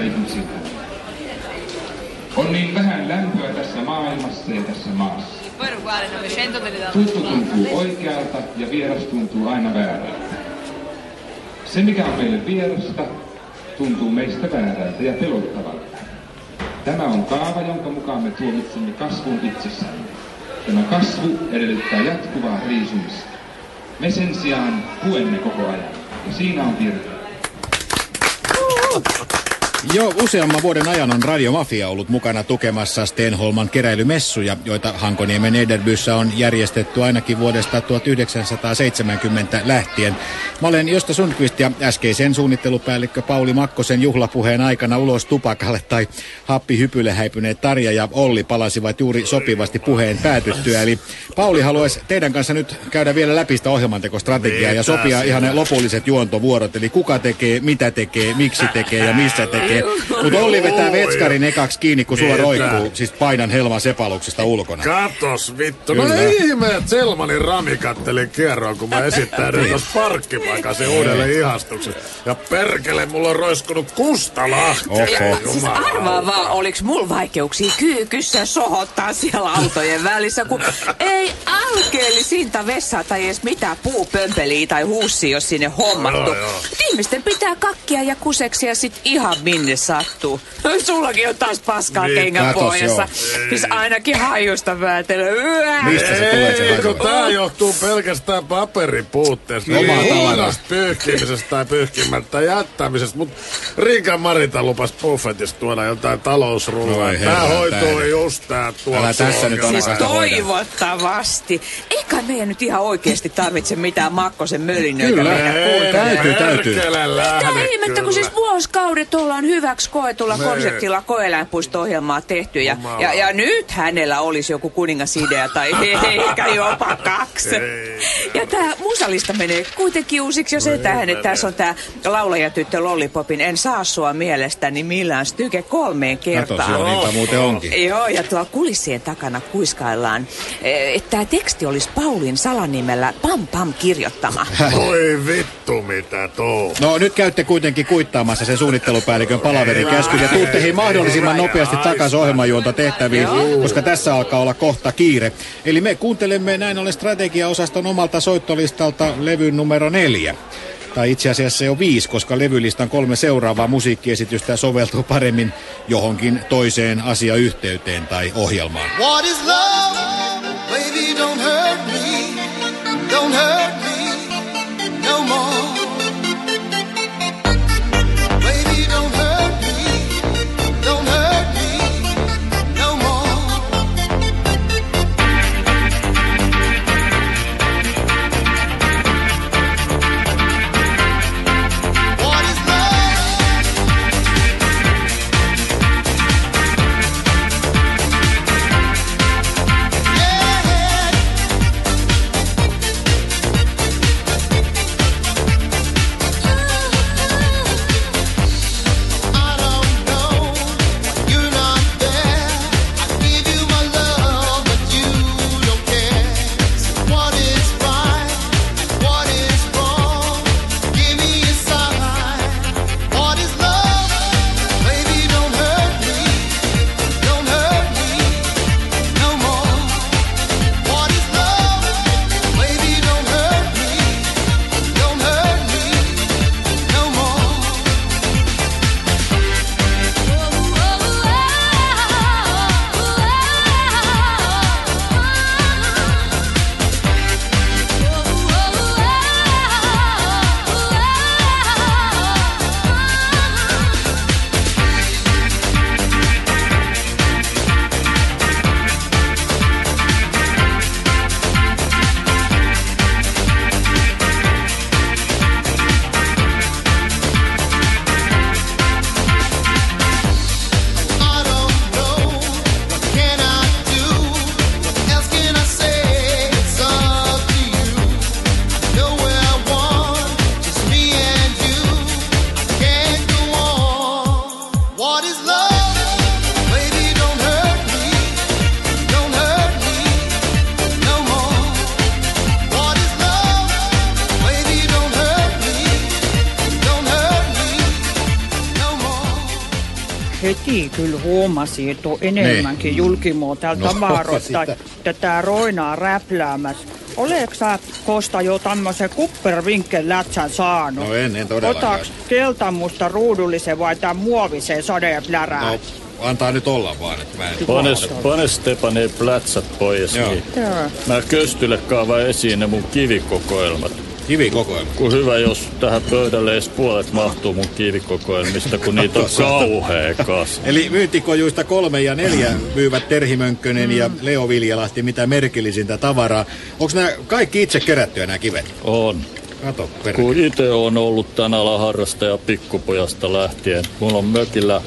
ihmisiltä. On niin vähän lämpöä tässä maailmassa ja tässä maassa. Tuttu tuntuu oikealta ja vieras tuntuu aina väärältä. Se, mikä on meille vierasta, tuntuu meistä väärältä ja pelottavalta. Tämä on kaava, jonka mukaan me tuomitsemme kasvun itsessämme. Tämä kasvu edellyttää jatkuvaa riisumista. Me sen sijaan puemme koko ajan. Ja siinä on virhe. Jo useamman vuoden ajan on Radiomafia ollut mukana tukemassa Stenholman keräilymessuja, joita Hankoniemen Ederbyssä on järjestetty ainakin vuodesta 1970 lähtien. Mä olen Josta Sundqvist ja äskeisen suunnittelupäällikkö Pauli Makkosen juhlapuheen aikana ulos tupakalle tai happi hypyle häipyneet Tarja ja Olli palasivat juuri sopivasti puheen päätyttyä. Eli Pauli haluaisi teidän kanssa nyt käydä vielä läpi sitä ohjelmantekostrategiaa ja sopia ihan ne lopulliset juontovuorot. Eli kuka tekee, mitä tekee, miksi tekee ja missä tekee tekee. Mutta Olli vetää vetskarin ekaksi kiinni, kun sulla roikkuu siis painan helman sepaluksesta ulkona. Katos vittu. No ihme, että Selmanin rami katteli kierroon, kun mä esittäydyin niin. tuossa parkkipaikassa uudelle ihastukselle. Ja perkele, mulla on roiskunut Kustalahti. Siis arvaa vaan, oliks mulla vaikeuksia kyykyssä sohottaa siellä autojen välissä, kun ei alkeellisinta vessaa tai edes mitään puupömpeliä tai huussia, jos sinne hommattu. Ihmisten pitää kakkia ja kuseksia sit ihan minne minne sattuu. No, sullakin on taas paskaa niin, kengän pohjassa. Siis ainakin hajusta väätellä. Mistä se tulee se kun tää johtuu pelkästään paperipuutteesta. Niin. Huonosta pyyhkimisestä tai pyyhkimättä jättämisestä. Mut Riikan Marita lupas buffetista tuoda jotain talousrullaa. No, tää hoituu just tää. Älä tässä nyt siis toivottavasti. Eikä meidän nyt ihan oikeesti tarvitse mitään Makkosen mölinöitä. Kyllä, täytyy, täytyy. Mitä ihmettä, kun siis vuosikaudet ollaan hyväksi koetulla Me... konseptilla koeläinpuisto-ohjelmaa tehty. Ja, ja, ja, nyt hänellä olisi joku kuningasidea tai ehkä jopa kaksi. Ei. Ja tämä musalista menee kuitenkin uusiksi, jos ei tähän, että tässä on tämä laulajatyttö Lollipopin En saa sua mielestäni millään styke kolmeen kertaan. Joo, niinpä muuten onkin. Joo, ja tuo kulissien takana kuiskaillaan, e, että tämä teksti olisi Paulin salanimellä Pam Pam kirjoittama. Oi vittu, mitä tuo. No nyt käytte kuitenkin kuittaamassa sen suunnittelupäällikön palaverikäskyn ja tuutte heihin mahdollisimman nopeasti takaisin ohjelmajuonta tehtäviin, koska tässä alkaa olla kohta kiire. Eli me kuuntelemme näin ollen strategiaosaston omalta soittolistalta levyn numero neljä. Tai itse asiassa on viisi, koska levylistan kolme seuraavaa musiikkiesitystä soveltuu paremmin johonkin toiseen asiayhteyteen tai ohjelmaan. What is love? heti kyllä huomasi, että on enemmänkin niin. julkimoa täällä no, tavaroista, että tämä Roina on räpläämässä. Oletko sä Kosta jo tämmöisen kuppervinkken lätsän saanut? No en, en todellakaan. Otaks keltamusta ruudullisen vai tämän muovisen sadeplärää? No, antaa nyt olla vaan, että mä en... Pane, pane Stepan ei plätsät pois, Joo. niin Joo. mä köstylle kaavan esiin ne mun kivikokoelmat. Kivikokoelma. Kun hyvä, jos tähän pöydälle edes puolet mahtuu mun kivikokoelmista, kun niitä on kauhea kas. Eli myyntikojuista kolme ja neljä myyvät Terhi Mönkkönen ja Leo Viljalahti mitä merkillisintä tavaraa. Onko nämä kaikki itse kerättyä nämä kivet? On. Kato, perkele. Kun itse on ollut tän alan harrastaja pikkupojasta lähtien, mulla on mökillä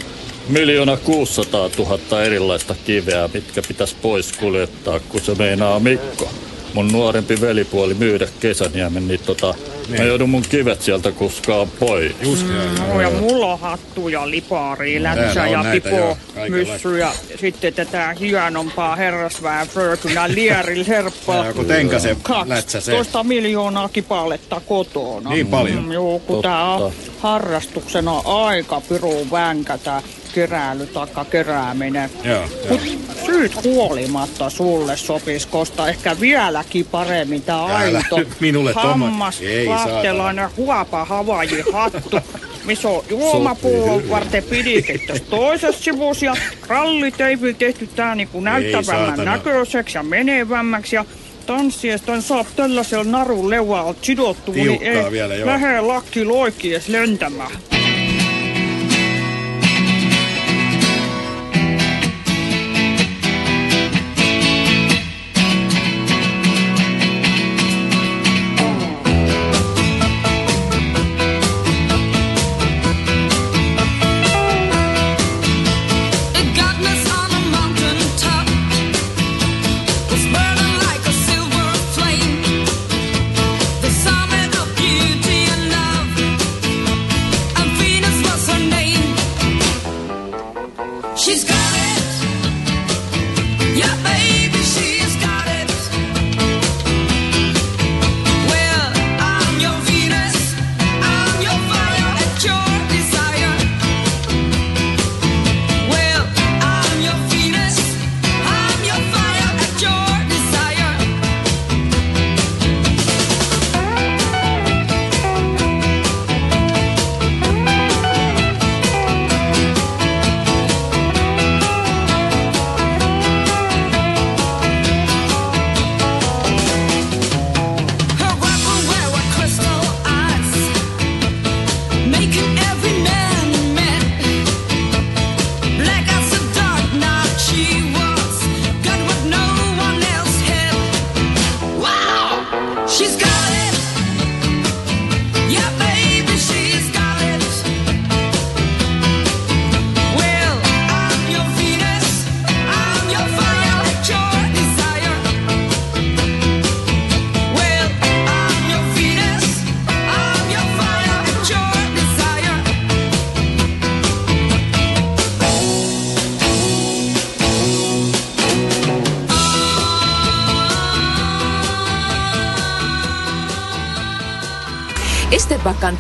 miljoona 600 000 erilaista kiveä, mitkä pitäisi pois kuljettaa, kun se meinaa Mikko. Mun nuorempi velipuoli myydä Kesäniemen, niin tota, mä joudun mun kivet sieltä kuskaan pois. Just joo. No ja mulla on hattu ja lipari, lätsä ja pipo, myssy ja sitten tätä hienompaa herrasväen frökynä lieril herppaa. Joku tenkasen se. toista miljoonaa kipaletta kotona. Niin paljon? Mm, joo, kun tää on Totta. harrastuksena aika pirun vänkä tää keräily taikka kerääminen. Joo, Mut syyt huolimatta sulle sopis kosta ehkä vieläkin paremmin tää Älä aito minulle hammas, lahtelainen huopa havaji hattu. missä on juomapullon varten pidikit tässä toisessa sivussa ja ralliteipi tehty tää niinku näyttävämmän näköiseksi ja menevämmäksi ja tanssiesta saa tällaisella narun leualta sidottu, niin ei vielä, lähde lakki loikki edes lentämään.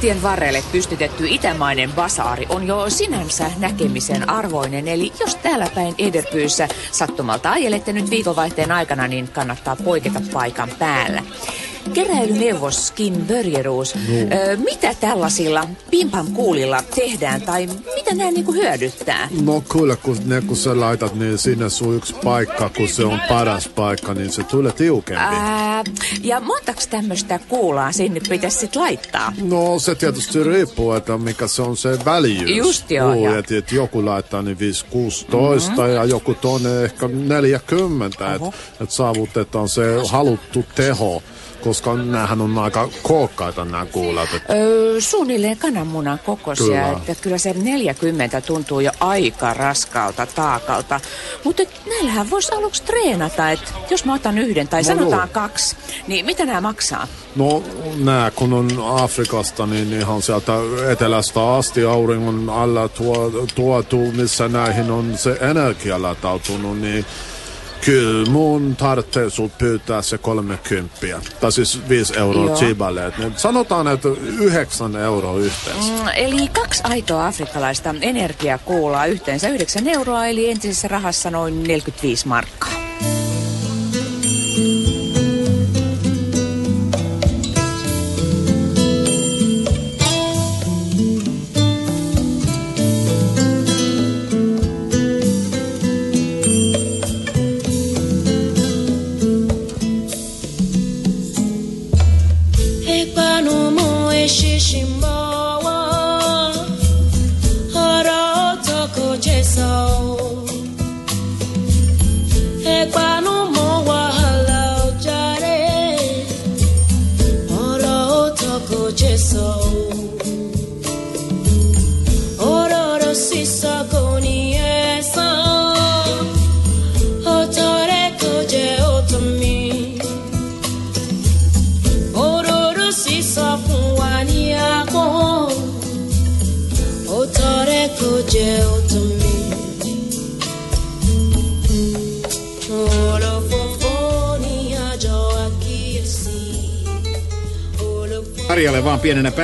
Estebakan tien varrelle pystytetty itämainen basaari on jo sinänsä näkemisen arvoinen, eli jos täällä päin Ederpyyssä sattumalta ajelette nyt viikonvaihteen aikana, niin kannattaa poiketa paikan päällä. Keräilyneuvos Kim Börjeruus, ö, mitä tällaisilla pimpam kuulilla tehdään tai mitä nämä niinku hyödyttää? No kyllä, kun ne kun sä laitat niin sinne sun yksi paikka, kun se on paras paikka, niin se tulee tiukempi. Ää, ja montaks tämmöistä kuulaa sinne pitäisi sit laittaa? No se tietysti riippuu, että mikä se on se väljyys. Just joo, Juu, joo. et, et joku laittaa niin 5-16 mm-hmm. ja joku toinen ehkä 40, että et saavutetaan se haluttu teho. Koska näähän on aika kookkaita nämä kuulat. Et Öö, suunnilleen kananmunan kokoisia, Kyllä. että kyllä se 40 tuntuu jo aika raskalta taakalta. Mutta näillähän voisi aluksi treenata, että jos mä otan yhden tai No sanotaan joo. kaksi, niin mitä nämä maksaa? No nämä kun on Afrikasta, niin ihan sieltä etelästä asti auringon alla tuo, tuotu, missä näihin on se energia latautunut, niin Kyllä mun tarvitsee sulta pyytää se 30. Tai siis 5 euroa Joo. chiballe. Et Sanotaan, että 9 euroa yhteensä. Mm, Eli kaksi aitoa afrikkalaista energiakuulaa yhteensä 9 euroa, eli entisessä rahassa noin 45 markkaa.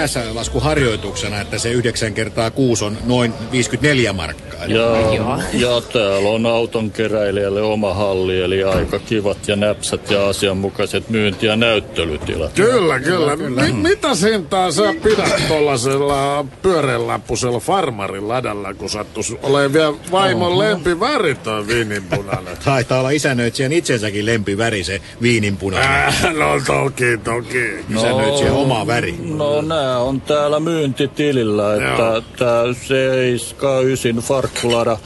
Vaan pienenä päässälaskuharjoituksena, että se 9 kertaa 6 on noin 54 markkaa. Ja, ja täällä on auton keräilijälle oma halli, eli aika kivat ja näpsät ja asianmukaiset myynti- ja näyttelytilat. Kyllä, kyllä. Mi- mitä hintaa sä pidät tollasella pyöreänlappusella farmarin ladalla, kun sattus olemaan vielä vaimon Oho. lempiväri toi viininpunainen? Taitaa olla isännöitsijän itsensäkin lempiväri se viininpunainen. Äh, no toki, toki. Isännöitsijän oma väri. No nää on täällä myyntitilillä, että tää 79 farkkulada,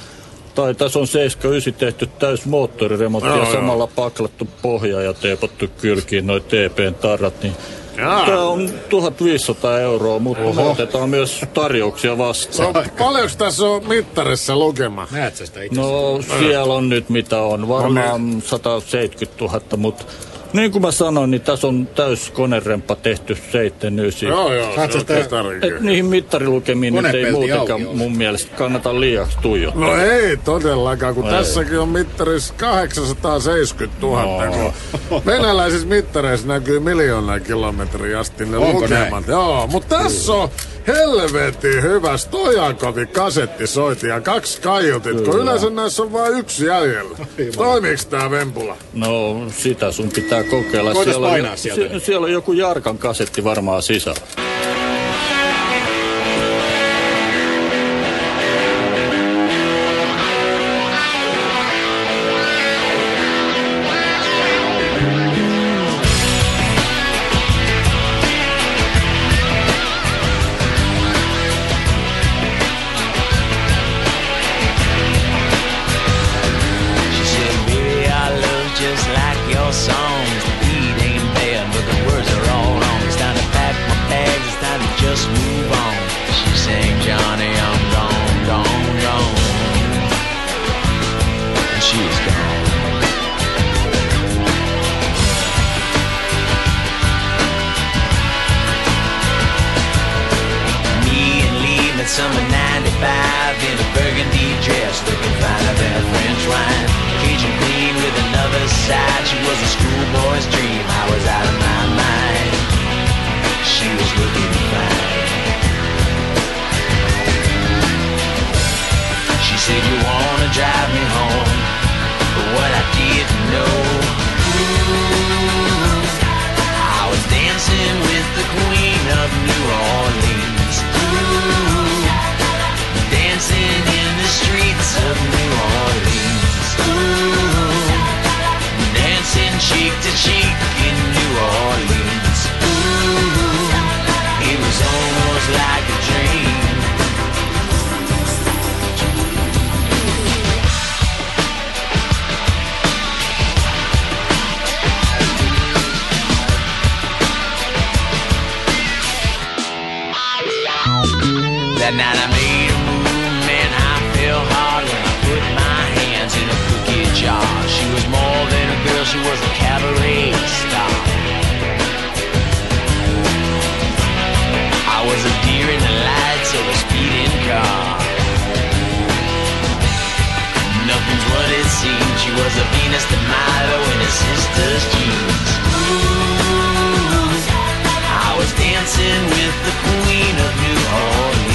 tai tässä on 79 tehty täys moottoriremontti Joo, ja joo. samalla paklattu pohja ja teepottu kylkiin noin TPn tarrat, niin Jaa. Tää on 1500 euroa, mutta me otetaan myös tarjouksia vastaan. No, paljonko tässä on mittarissa lukema? Näet sä sitä itse No siellä on nyt mitä on, varmaan 170 000, mutta niin kuin mä sanoin, niin tässä on täys konerempa tehty 79. Joo, joo, se on. Et niihin mittarilukemiin nyt ei muutenkaan auki mun mielestä kannata liiaksi tuijottaa. No ei todellakaan, kun Ei. tässäkin on mittarissa 870 000. No. Kun venäläisissä mittareissa näkyy miljoonaa kilometriä asti ne Onko lukemat. Joo, mutta tässä on helvetin hyvä Stojakovin kasettisoiti ja kaksi kaiutit, kun yleensä näissä on vain yksi jäljellä. Toimiks tää Vempula? No, sitä sun pitää kokeilla. Koitas Siellä on, painaa sieltä. sie- siellä on joku Jarkan kasetti varmaan sisällä. That night I made a move, man, I fell hard when I put my hands in a cookie jar. She was more than a girl, she was a cabaret star. I was a deer in the lights of a speeding car. Nothing's what it seemed she was a Venus de Milo in her sister's jeans. Ooh, I was dancing with the queen of New Orleans.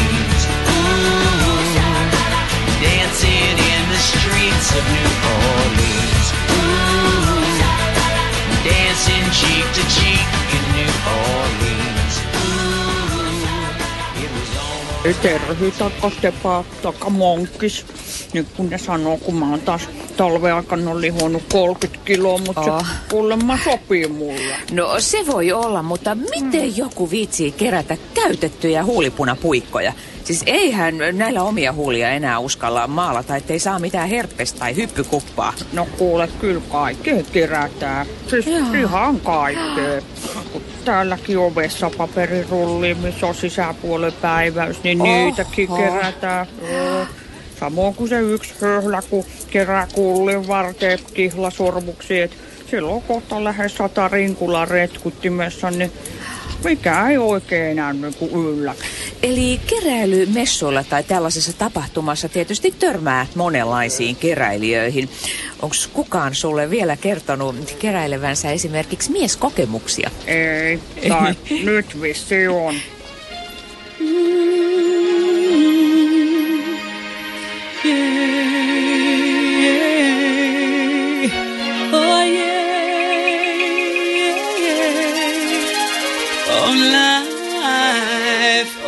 Streets of New Orleans. Ooh, dancing cheek to cheek in New Orleans. Ooh, it was almost. Terhi takka stepa takka monkkis. Nyt kun ne sanoo, kun mä oon taas talven aikana lihonnut 30 kiloa, mutta Oh. se kuulemma sopii mulle. No se voi olla, mutta miten joku viitsii kerätä käytettyjä huulipunapuikkoja? Siis eihän näillä omia huulia enää uskalla maalata, ettei saa mitään herppestä tai hyppykuppaa. No kuule, kyllä kaikkea kerätään. Siis Joo. ihan kaikkea. Kun täälläkin ovessa paperirulli, missä on sisäpuolen päiväys, niin Oho. niitäkin kerätään. Joo. Samoin kuin se yksi höhlä, kun kerää kullin varteen kihlasormuksia. on kohta lähes sata rinkula retkuttimessa, niin mikä ei oikein enää niinku yllätä. Eli keräilymessuilla tai tällaisessa tapahtumassa tietysti törmää monenlaisiin keräilijöihin. Onko kukaan sulle vielä kertonut keräilevänsä esimerkiksi mieskokemuksia? Ei, tai nyt vissi on.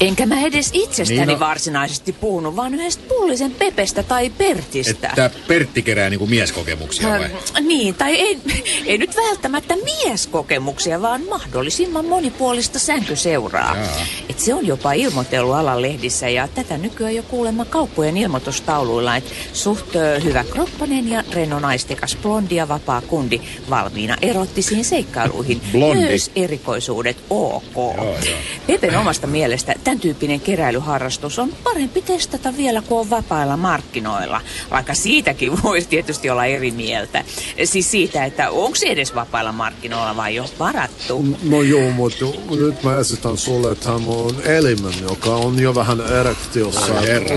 Enkä mä edes itsestäni Niin, no- varsinaisesti puhunut, vaan yhdestä pullisen Pepestä tai Pertistä. Että Pertti kerää niinku mieskokemuksia vai? Ähm, Niin, tai ei, ei nyt välttämättä mieskokemuksia, vaan mahdollisimman monipuolista sänkyseuraa. Jaa. Et se on jopa ilmoitellut alan lehdissä ja tätä nykyään jo kuulemma kauppojen ilmoitustauluilla, että suht hyvä kroppanen ja renno naistekas blondi ja vapaa kundi valmiina erottisiin seikkailuihin. Blondi. Myös erikoisuudet ok. joo. Pepen omasta mielestä tämän tyyppinen keräilyharrastus on parempi testata vielä kuin on vapailla markkinoilla. Vaikka siitäkin voisi tietysti olla eri mieltä. Siis siitä, että onko se edes vapailla markkinoilla vai jo varattu. No joo, mutta nyt mä esitän sulle tämän elimen, joka on jo vähän erektiossa.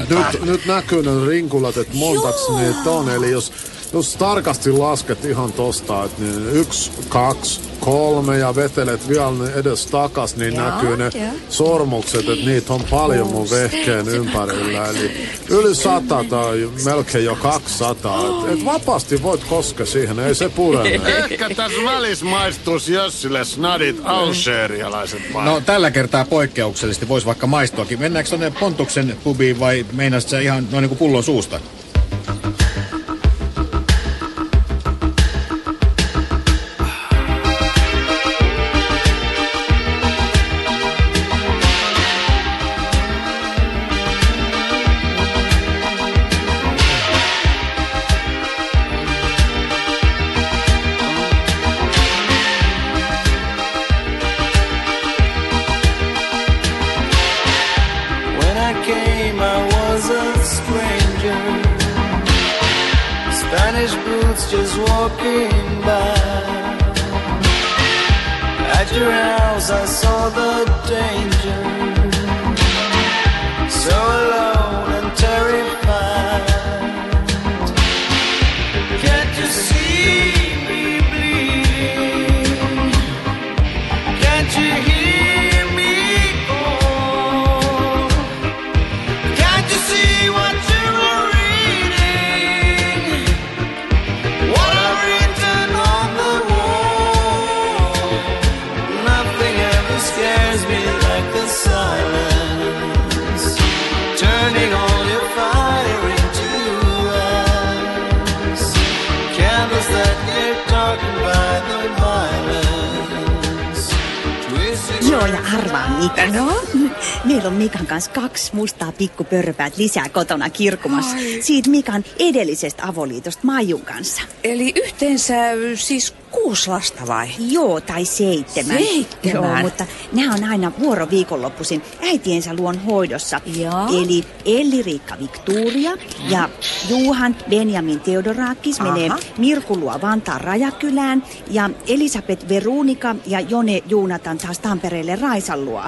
Nyt, nyt näkyy ne rinkulat, että montaks Joo. niitä on. Eli jos, jos tarkasti lasket ihan tosta, että niin yksi, kaksi, kolme ja vetelet vielä ne edes takas, niin Joo, näkyy ne joo. sormukset, että niitä on paljon mun vehkeen ympärillä. Eli yli sata tai melkein jo 200. Et, et vapaasti voit koskea siihen, ei se purene. Ehkä tässä välissä maistuisi Jössille snadit alserialaiset vai? No tällä kertaa poikkeuksellisesti voisi vaikka maistuakin. Mennäänkö tonne Pontuksen pubiin vai meinasit sä ihan noin niinku pullon suusta? Pikkupörpäät lisää kotona kirkumassa. Siitä Mikan edellisestä avoliitosta Maijun kanssa. Eli yhteensä siis kuusi lasta vai? Joo, tai seitsemän. Seitsemän? Joo, mutta nämä on aina vuoroviikonloppuisin äitiensä luon hoidossa. Joo. Eli Elli-Riikka Victoria ja Juhan Benjamin Theodorakis Aha. menee Mirku luo Vantaan Rajakylään ja Elisabeth Verunika ja Jone Juunatan taas Tampereelle Raisan luo.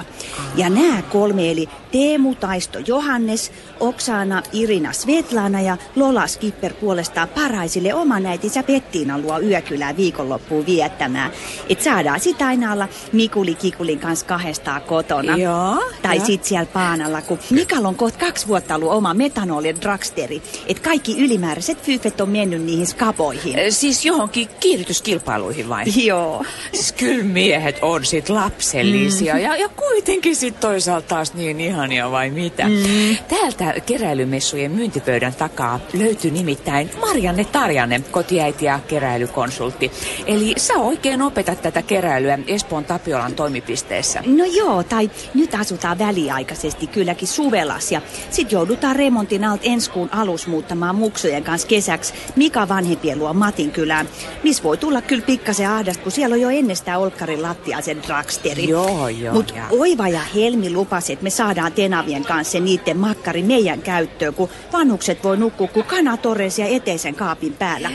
Ja nämä kolme eli Teemu Taisto Johannes, Oksana Irina Svetlana ja Lola Skipper puolestaan paraisille oman äitinsä Pettiinan luo yökylää viikonloppuun viettämään. Et saadaan sitä aina olla Mikuli Kikulin kanssa kahdestaan kotona. Joo, Tai joo. sit siellä paanalla, kun Mikal on kohta kaksi vuotta ollut oma metanolien dragsteri. Et kaikki ylimääräiset fyyfet on mennyt niihin skapoihin. Eh, Siis johonkin kiihdytyskilpailuihin vai? Joo. Siis kyllä miehet on sit lapsellisia ja, ja kuitenkin sit toisaalta taas niin ihania vai mitä. Mm. Täältä keräilymessujen myyntipöydän takaa löytyy nimittäin Marianne Tarjanen, kotiäiti ja keräilykonsultti. Eli sä oikein opetat tätä keräilyä Espoon Tapiolan toimipisteessä. No joo, tai nyt asutaan väliaikaisesti kylläkin suvelas ja sit joudutaan remontin alta ensi kuun alus muuttamaan muksujen kanssa kesäksi Mika vanhempien luo Matin kylään. Miss voi tulla kyllä pikkasen ahdasta, kun siellä on jo ennestään Olkkarin lattia sen dragsteri. Joo, joo, Mut joo. Oiva ja Helmi lupasi, että me saadaan Tenavien kanssa niiden makkari meidän käyttöön, kun vanhukset voi nukkua kuin kanatorres ja eteisen kaapin päällä.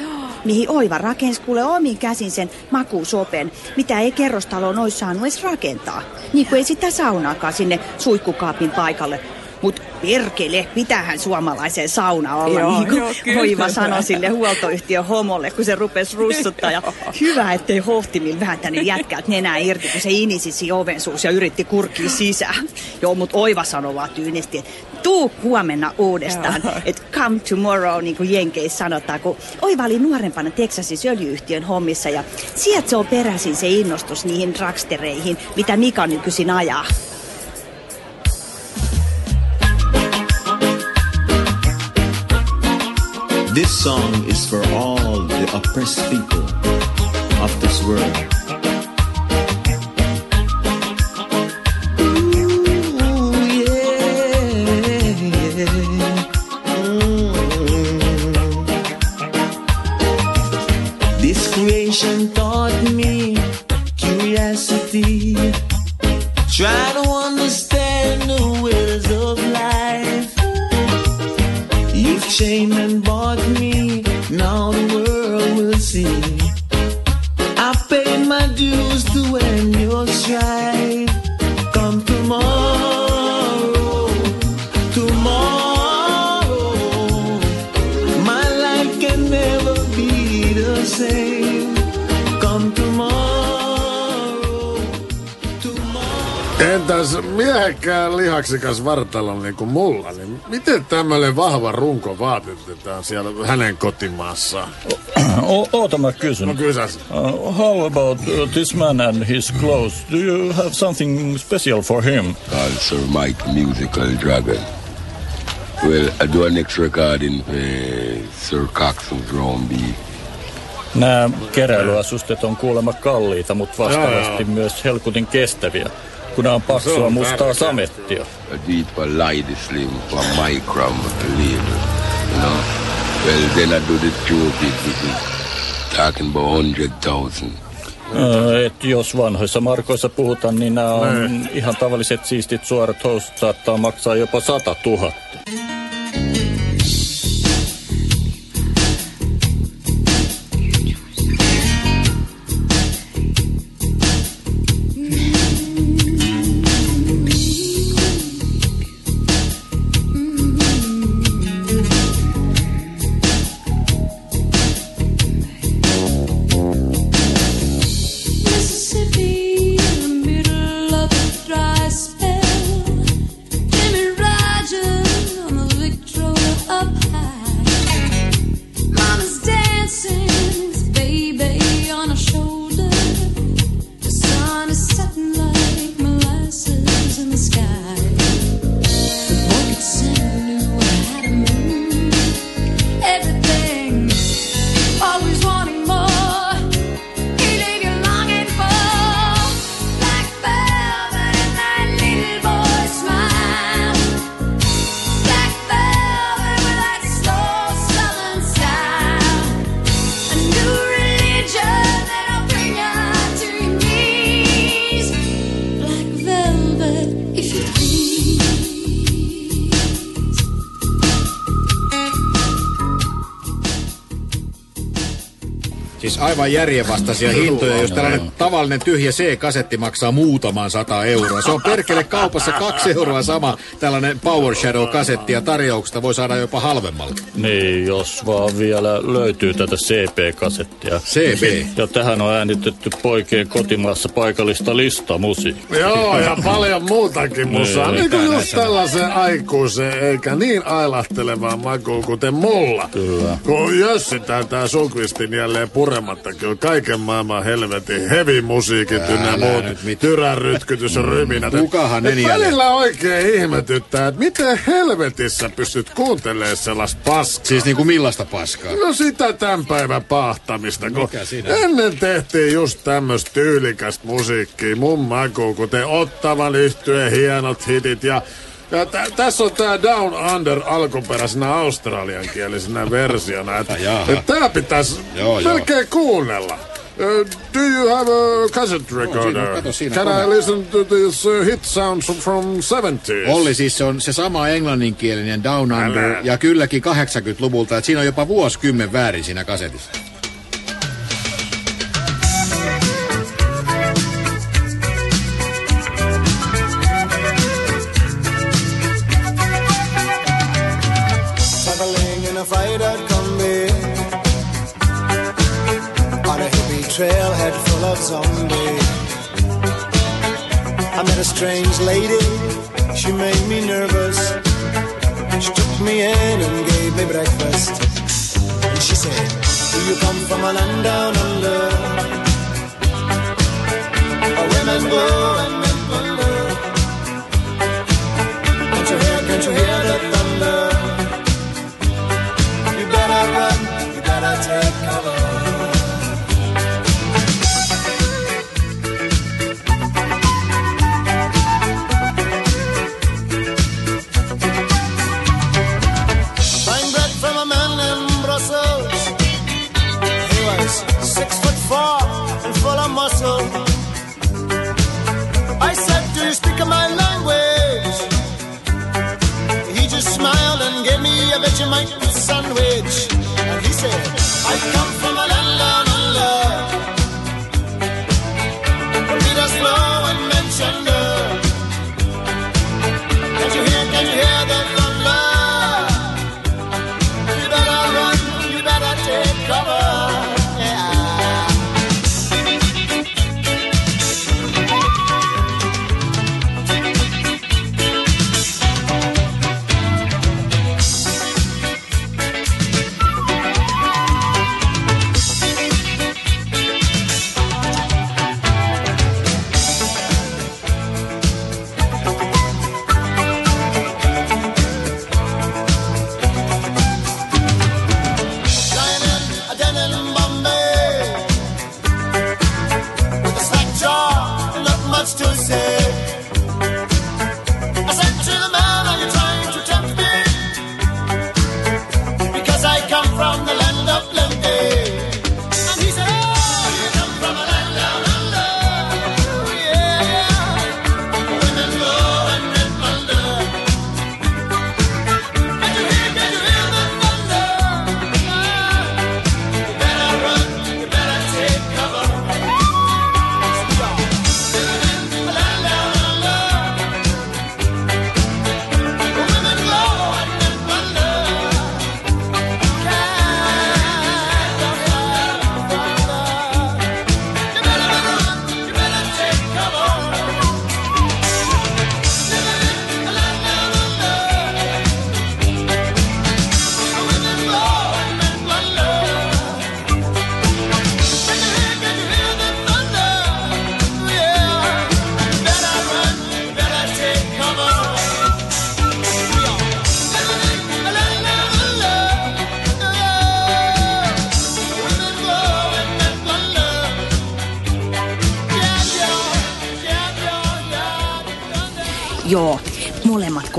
Mihin Oiva rakensi kuule omin käsin sen makuusopen, mitä ei kerrostaloon olisi saanut edes rakentaa. Niin kuin ei sitä saunaakaan sinne suihkukaapin paikalle. Mut perkele, pitähän suomalaisen sauna olla, Joo, niin kuin joo, kyllä. Oiva sanoi sille huoltoyhtiön homolle, kun se rupesi russuttaa. Ja hyvä, ettei hohtimilla vääntänyt jätkät nenää irti, kun se inisisi oven suus ja yritti kurkkia sisään. Joo, mut Oiva sanoi vaan tyynesti, että tuu huomenna uudestaan. Että come tomorrow, niin kuin Jenkeissä sanotaan, kun Oiva oli nuorempana Texasissa öljyyhtiön hommissa ja sieltä se on peräisin se innostus niihin dragstereihin, mitä Mika nykyisin ajaa. This song is for all the oppressed people of this world. Mm. This creation taught me miehekkään lihaksikas vartalo niin kuin mulla, niin miten tämmöinen vahva runko vaatetetaan siellä hänen kotimaassaan? O- oota mä kysyn. No kysäs. Uh, how about uh, this man and his clothes? Do you have something special for him? called Sir Mike Musical Dragon. Well, I do a next recording for Sir Coxon's Round Beat. Nämä keräilyasusteet on kuulemma kalliita, mutta vastaavasti myös helkutin kestäviä, kun nämä on paksua on mustaa samettia. For Lady Slim, for Microm label. You know? Well, then I do the talking about 100,000. Ö, Et jos vanhoissa markoissa puhutaan, niin nämä on ihan tavalliset siistit suorat housut saattaa maksaa jopa 100 000. Siis aivan järjenvastaisia hintoja, jos tällainen tavallinen tyhjä C-kasetti maksaa muutaman sata euroa. Se on perkele kaupassa kaksi euroa sama tällainen Power Shadow-kasetti ja tarjouksesta voi saada jopa halvemmalla. Niin, jos vaan vielä löytyy tätä CP-kasettia. CP? Ja tähän on äänitetty poikien kotimaassa paikallista listamusiikkia. Joo, ja paljon muutakin musaa. Niin, Niin kuin just tällaisen aikuisen, eikä niin ailahtelevaa makuun kuten mulla. Kyllä. Kun jössitään tää Sukvistin jälleen purematta kyllä kaiken maailman helvetin heavy musiikit ynnä muut. Tyrärytkytys ja ryminät. Kukahan ne? Välillä oikein ihmetyttää, että miten helvetissä pystyt kuuntelemaan sellaista paskaa. Siis niinku millaista paskaa? No sitä tämän päivän pahtamista, kun ennen tehtiin just tämmöstä tyylikästä musiikkia mun makuun, kuten Ottavan yhtyeen hienot hitit ja ja tä- tässä on tää Down Under alkuperäisenä australiankielisenä versiona. Et, et tää pitäis Joo, joo. melkein kuunnella. Uh, do you have a cassette recorder? kato siinä Can I kone. listen to this uh, hit sounds from 70s? Olli, siis se on se sama englanninkielinen Down Under Älä. ja kylläkin 80-luvulta, että siinä on jopa vuosikymmen väärin siinä kasetissa. You come from a land down under? Where women go and men wonder. Can't you hear, can't you hear the thunder? You better run, you better take cover.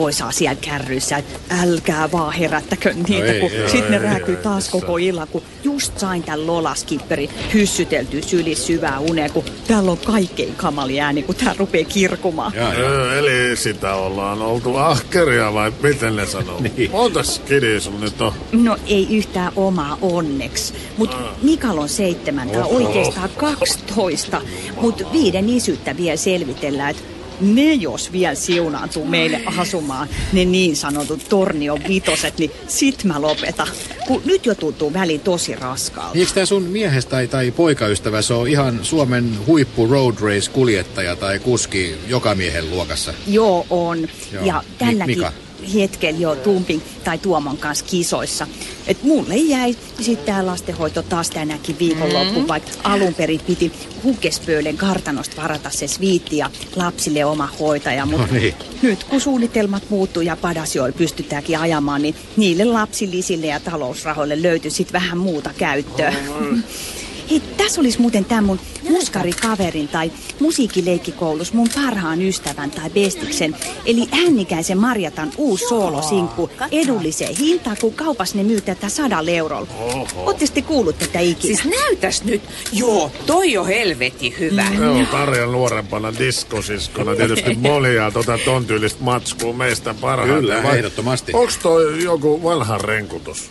Molemmat koisaa siellä kärryissä, että älkää vaan herättäkö niitä, ei, kun joo, sit ne ei, rääkyy ei, taas koko illan, kun just sain tän lolaskipperi hyssyteltyä syli syvää uneen, kun täällä on kaikkein kamali ääni, kun tää rupee kirkumaan. Öö, eli sitä ollaan oltu ahkeria vai miten ne sanoo? niin. Montas kidiä sun nyt on? No ei yhtään omaa onneksi, mutta Mikal on seitsemän tai oikeastaan 12, mutta viiden isyyttä vielä selvitellään, että ne jos vielä siunaantuu meille asumaan, ne niin sanotut tornion vitoset, niin sit mä lopetan. Kun nyt jo tuntuu väliin tosi raskaalta. Eikö tämä sun miehes tai, tai poikaystävä se on ihan Suomen huippu road race kuljettaja tai kuski joka miehen luokassa? Joo, on. Joo. Ja tälläkin Mika? Hetkellä jo Tumpin tai Tuomon kanssa kisoissa. Et mulle jäi sitten tää lastenhoito taas tänäkin viikonloppu, mm. vaikka alun perin piti Hukespöölen kartanosta varata se sviitti ja lapsille oma hoitaja. Mut No niin. nyt kun suunnitelmat muuttuu ja Padasjoella pystytäänkin ajamaan, niin niille lapsilisille ja talousrahoille löytyy sitten vähän muuta käyttöä. Hei, tässä olisi muuten tämän mun muskarikaverin tai musiikkileikkikoulus mun parhaan ystävän tai bestiksen, eli Hännikäisen Marjatan uusi soolosinkku edulliseen hintaan, kun kaupas ne myy tätä sadalla eurolla. Ootte te kuullut tätä ikinä? Siis näytäs nyt. Joo, toi on helvetin hyvä. Joo, Tarjan nuorempana diskosiskona tietysti molia tota ton tyylistä matskua meistä parhaiten. Kyllä, ehdottomasti. Onks toi joku vanha renkutus?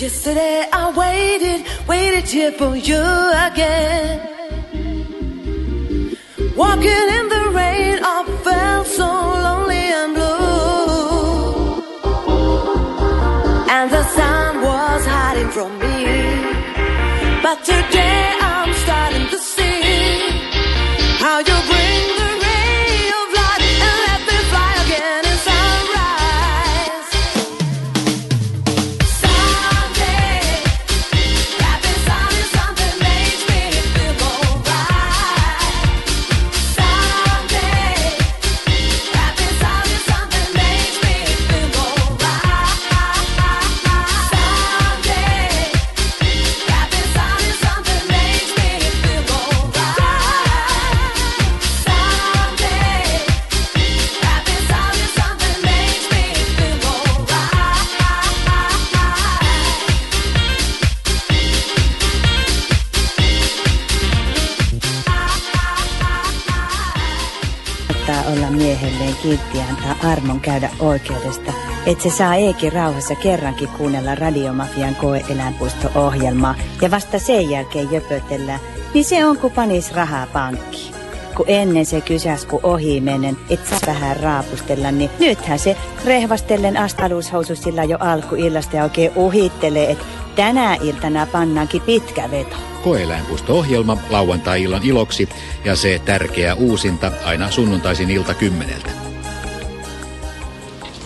Yesterday I waited, waited here for you again. Walking in the rain, I felt so lonely and blue. And the sun was hiding from me. But today I'm armon käydä oikeudesta, että se saa Eekin rauhassa kerrankin kuunnella Radiomafian koe-eläinpuisto-ohjelmaa ja vasta sen jälkeen jöpötellään, niin se on kun panis rahaa pankkiin. Kun ennen se kysäs kun ohi mennen, et saa vähän raapustella, niin nythän se rehvastellen astaluushoususilla jo alkuillasta ja oikein uhittelee, että tänä iltana pannaankin pitkä veto. Koeläinpuisto-ohjelma lauantai-illan iloksi ja se tärkeä uusinta aina sunnuntaisin ilta kymmeneltä.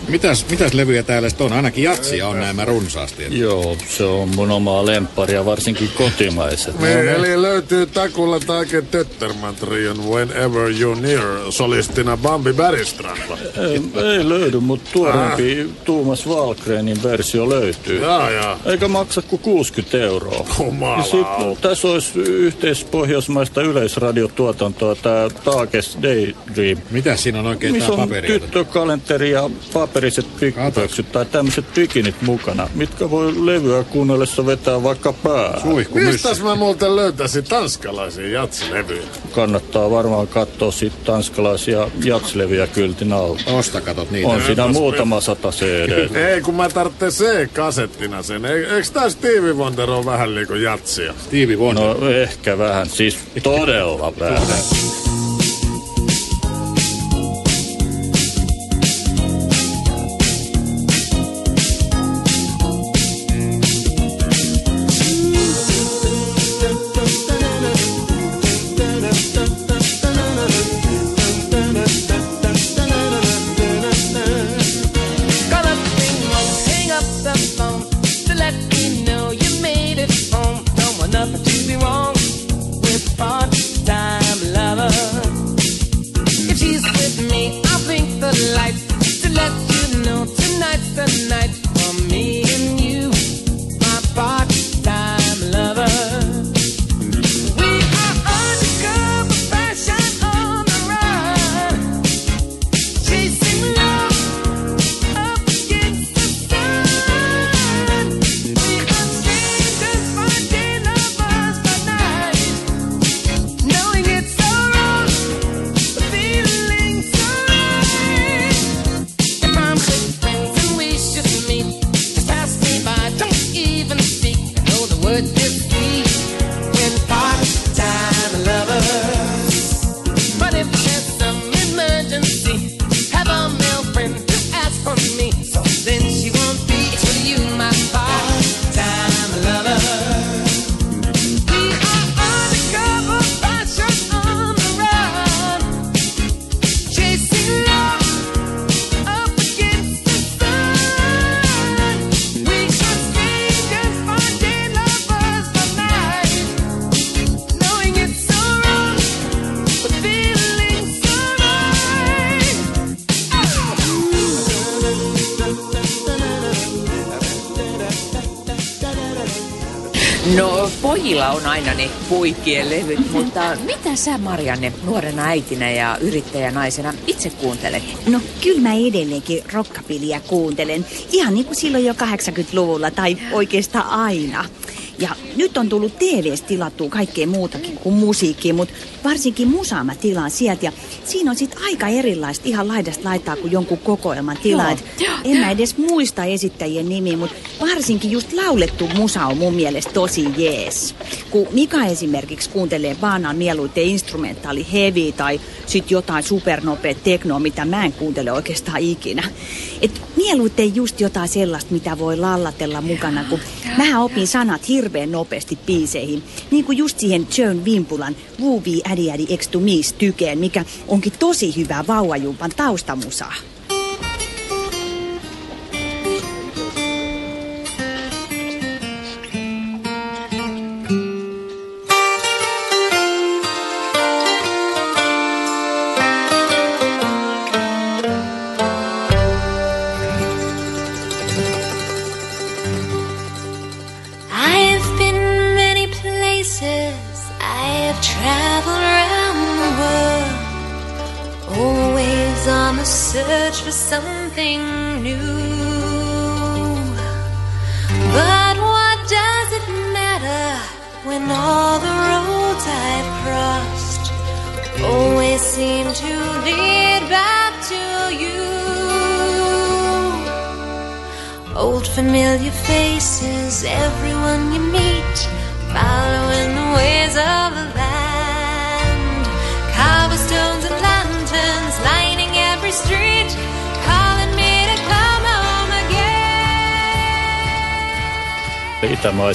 Mitäs, mitäs levyjä täällä sitten on? Ainakin jatsia on nämä runsaasti. Joo, se on mun omaa lempparia, varsinkin kotimaiset. Me, eli löytyy takulla taake Tötterman trion Whenever You Near solistina Bambi Bergstrand. Ei, ei löydy, mutta tuoreempi Tuomas Valgrenin versio löytyy. Jaa, jaa. Eikä maksa kuin 60 euroa. Jumalauta. Ja sit, tässä olisi yhteispohjoismaista yleisradiotuotantoa, tämä Taakes Daydream. Mitä siinä on oikein Missä tää on paperi? tyttökalenteri ja paperiset pikkupöksyt tai tämmöiset pikinit mukana, mitkä voi levyä kuunnellessa vetää vaikka päähän. Mistäs mä muuten löytäisin tanskalaisia jatsilevyjä? Kannattaa varmaan katsoa sit tanskalaisia jatsleviä kyltin alta. Osta katot niitä. On siinä muutama sata CD. Ei, kun mä tarvitsen C-kasettina sen. Eikö tää Stevie Wonder ole vähän liiku jatsia? Stevie Wonder. No ehkä vähän, siis todella vähän. Ne poikien levyt, mutta mitä sä Marianne nuorena äitinä ja yrittäjänaisena itse kuuntelet? No kyllä mä edelleenkin rockabilia kuuntelen. Ihan niin kuin silloin jo 80-luvulla tai oikeastaan aina. Ja nyt on tullut TVs tilattua kaikkea muutakin kuin musiikkia, mutta varsinkin musaa mä tilaan sieltä. Ja siinä on sitten aika erilaista ihan laidasta laittaa kuin jonkun kokoelman tilaa. Joo, Et En mä edes muista esittäjien nimiä, mutta varsinkin just laulettu musa on mun mielestä tosi jees. Kun Mika esimerkiksi kuuntelee Baanaan mieluiten instrumentaali heavy tai sit jotain supernopea teknoa, mitä mä en kuuntele oikeastaan ikinä. Et mieluiten just jotain sellaista, mitä voi lallatella mukana, kun mä opin sanat hirveän nopeasti biiseihin. Niin kuin just siihen Joan Vimpulan Wuvi Ädi Ädi Ex to Me's tykeen, mikä onkin tosi hyvä vauvajumpan taustamusaa.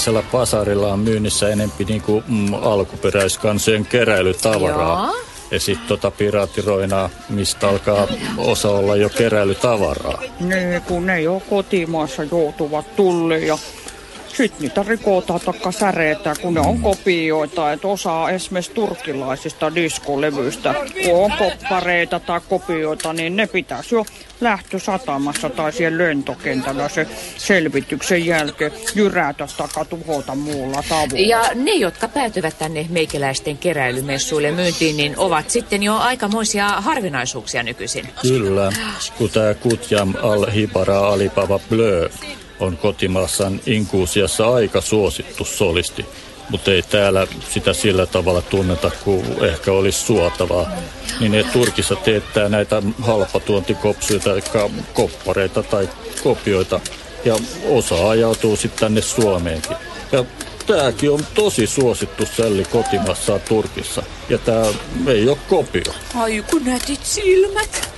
Itämaisella pasarilla on myynnissä enempi niinku, mm, alkuperäiskansojen keräilytavaraa. Joo. Ja sitten tota piraattiroinaa, mistä alkaa osa olla jo keräilytavaraa. Niin, kun ne jo kotimaassa joutuvat tulliin ja sit niitä rikotaan takka säreitä, kun ne on kopioita, että osa esimerkiksi turkilaisista diskolevyistä, kun on koppareita tai kopioita, niin ne pitäisi jo lähtösatamassa tai siellä lentokentällä se selvityksen jälkeen jyrätä tai tuhota muulla tavoin. Ja ne, jotka päätyvät tänne meikäläisten keräilymessuille myyntiin, niin ovat sitten jo aikamoisia harvinaisuuksia nykyisin. Kyllä, kun tämä Kutjam al-Hibara Alibaba Blö on kotimaassaan Inkuusiassa aika suosittu solisti. Mutta ei täällä sitä sillä tavalla tunneta kuin ehkä olisi suotavaa. Niin ne Turkissa teettää näitä halpatuontikopsuja tai koppareita tai kopioita. Ja osa ajautuu sitten tänne Suomeenkin. Ja tääkin on tosi suosittu sälli kotimaassaan Turkissa. Ja tää ei ole kopio. Ai kun nätit silmät.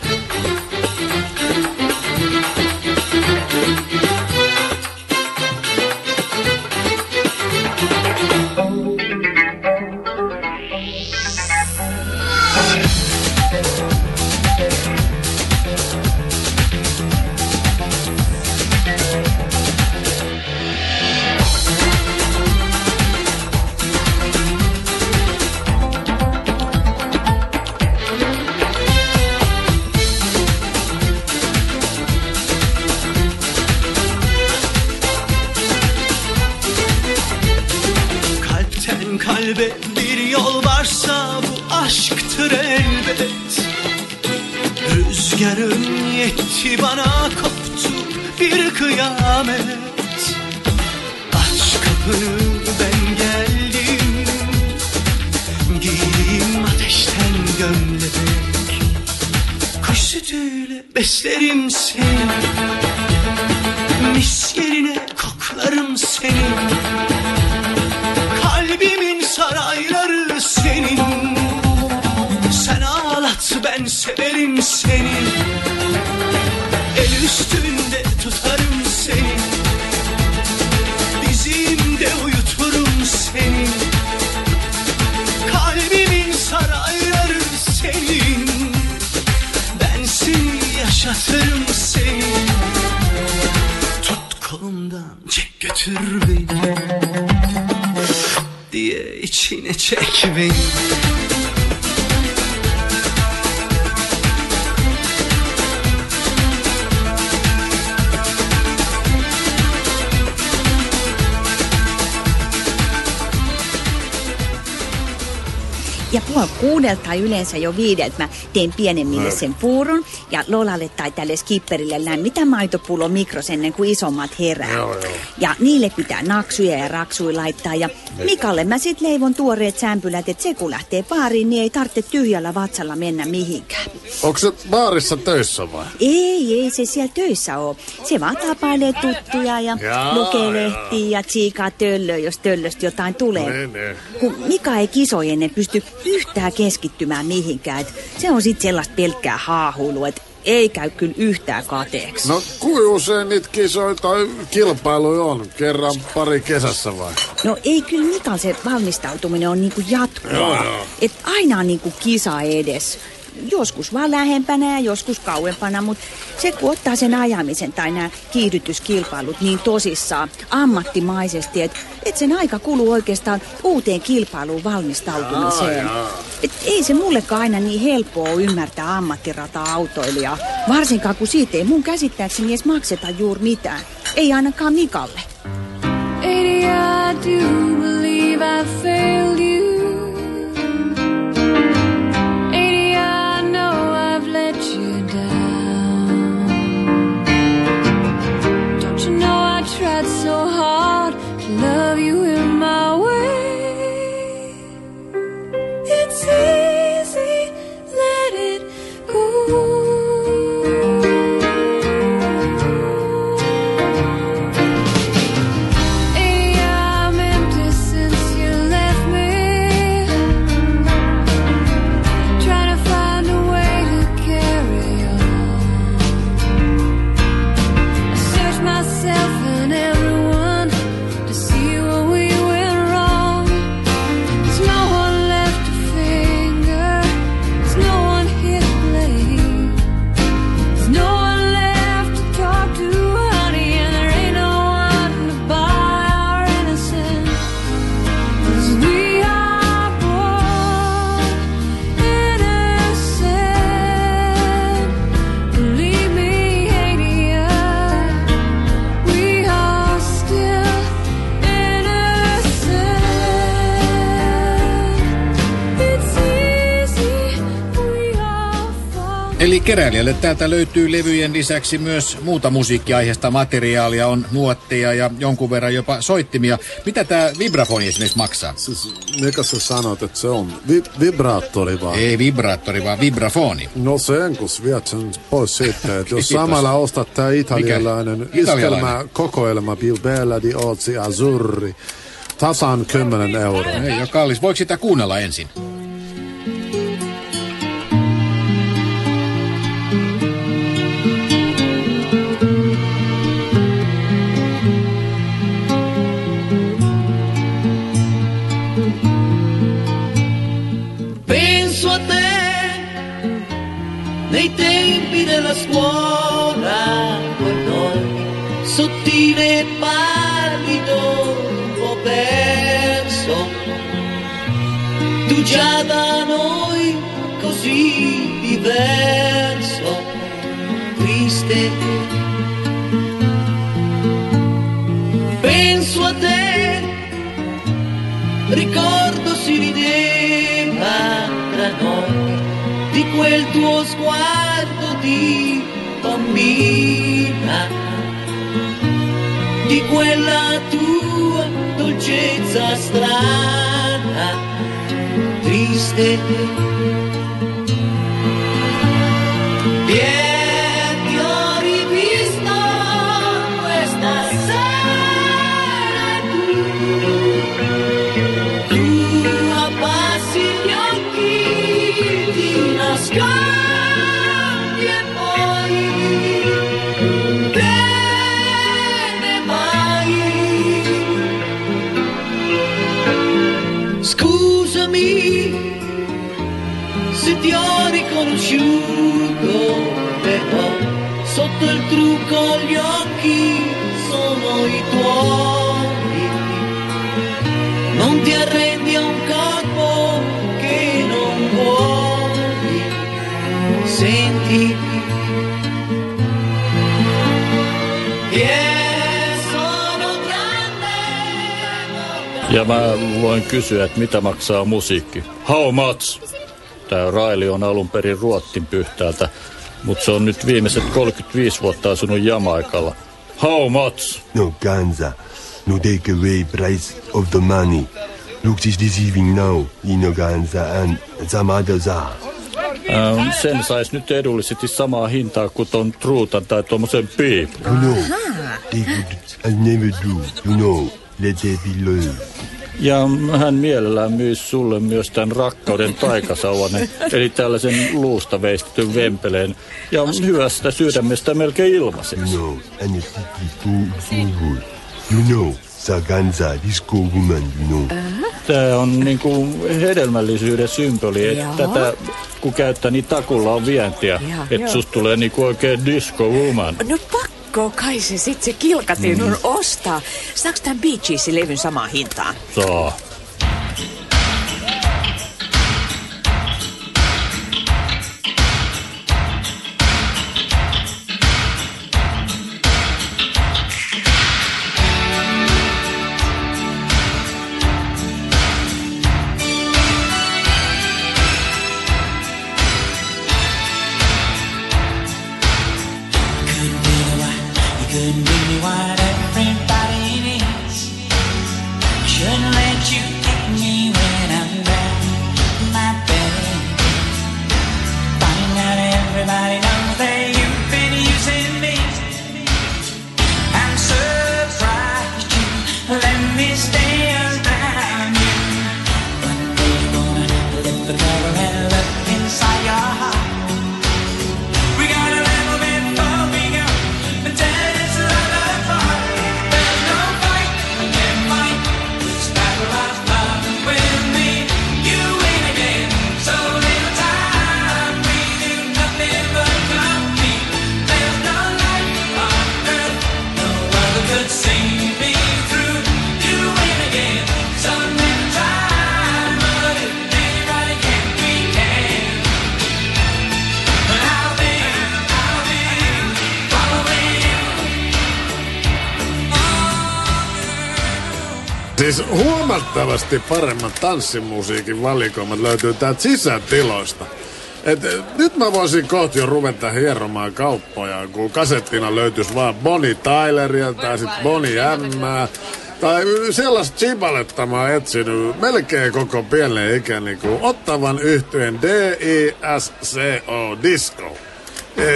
Puoli kuudelta tai yleensä jo viideltä mä teen pienemmille Ai. sen puuron ja Lolalle tai tälle skipperille lämmitä maitopullo mikros ennen kuin isommat herää. Joo, joo. Ja niille pitää naksuja ja raksuja laittaa ja Mikalle mä sit leivon tuoreet sämpylät, että se kun lähtee baariin, niin ei tarvitse tyhjällä vatsalla mennä mihinkään. Onko se baarissa töissä vai? Ei, ei se siellä töissä oo. Se vaan tapailee tuttuja ja Jaa, lukee lehtiä ja tsiikaa töllöä, jos töllöstä jotain tulee. Niin, niin. Kun Mika ei kisojen pysty yhtään keskittymään mihinkään. Et se on sit sellaista pelkkää haahuilua, että ei käy kyllä yhtään kateeksi. No kuinka usein niitä kisoja tai kilpailuja on? Kerran pari kesässä vai? No ei kyllä Mikan se valmistautuminen on niinku Joo, jatkuvaa. joo. Et aina on niinku kisa edes. Joskus vaan lähempänä ja joskus kauempana, mutta se kun ottaa sen ajamisen tai nämä kiihdytyskilpailut niin tosissaan ammattimaisesti, että et sen aika kuluu oikeastaan uuteen kilpailuun valmistautumiseen. Jaa, jaa. Et ei se mullekaan aina niin helppoa ymmärtää ammattirata-autoilijaa, varsinkaan kun siitä ei mun käsittääkseni edes makseta juuri mitään. Ei ainakaan Mikalle. Maybe I do believe I failed you. Tried so hard to love you in my way? Eli keräilijälle täältä löytyy levyjen lisäksi myös muuta musiikkiaiheesta materiaalia, on nuotteja ja jonkun verran jopa soittimia. Mitä tämä vibrafoni esimerkiksi maksaa? Siis, mikä sä sanot, että se on? Vi- vibraattori vai? Ei vibraattori, vaan vibrafoni. No sen, kun viet sen pois siitä, että jos samalla ostat tää italialainen? Italialainen? iskelmä kokoelma Bilbella di Ozi Azzurri, tasan 10 euroa. Ei ole kallis. Voiko sitä kuunnella ensin? Della scuola, quel noi sottile e pallido, un po' perso. Tu già da noi così diverso, triste. Penso a te ricordo si rideva tra noi di quel tuo sguardo di bambina, di quella tua dolcezza strana, triste. Bien, sotto il trucco gli occhi sono i tuoi. Non ti arrendi a un corpo che non vuoi. Senti. Ja mä voin kysyä, että mitä maksaa musiikki. How much? Tää Raili on alun perin Ruottin pyhtäältä, mutta se on nyt viimeiset 35 vuotta asunut Jamaikalla. How much? No, Ganza. No take away price of the money. Looks is deceiving now, Ino Ganza and some others are. Ähm, sen sais nyt edullisesti samaa hintaa kuin ton truutan tai tuommoisen piip. You know, they would I never do, you know. Let there be love. Ja hän mielellään myys sulle myös tämän rakkauden taikasauvan, eli tällaisen luusta veistetyn vempeleen. Ja hyvästä sydämestä melkein ilmaiseksi. You know, and forward. You know, Saganza, disco woman, you know. Tämä on niinku hedelmällisyyden symboli, että Joo. tätä kun käyttää, niin takulla on vientiä. Että susta tulee niinku oikein disco woman. No pakko kai se sit se kilkatin Mm. ostaa. Saaks tän Bee Geesin levyn samaan hintaan? Saa. Siis huomattavasti paremmat tanssimusiikin valikoimat löytyy täältä sisätiloista. Et, eh, nyt mä voisin kohta jo ruveta hieromaan kauppoja, kun kasettina löytyisi vaan Bonnie Tyleria tai sit Bonnie M. Tai sellaista chibaletta mä oon etsinyt melkein koko pienen ikäni, kun ottavan yhtyeen D-I-S-C-O Disco.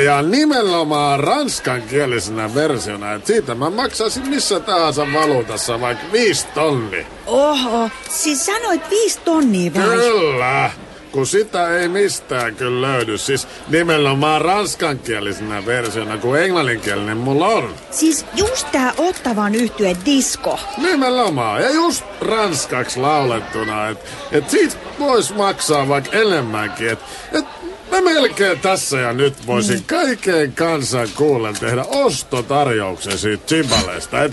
Ja nimenomaan ranskankielisenä versiona, että siitä mä maksaisin missä tahansa valuutassa vaikka viisi tonni. Oho, siis sanoit viisi tonnia vai? Kyllä, kun sitä ei mistään kyllä löydy. Siis nimenomaan ranskankielisenä versiona, kun englanninkielinen mulla on. Siis just tää ottavan yhtye disco. Nimenomaan, ja just ranskaksi laulettuna, että et siitä vois maksaa vaikka enemmänkin. Et, et mä melkein tässä ja nyt voisin kaiken kansan kuulen tehdä ostotarjouksen siitä chimbaleesta. Et,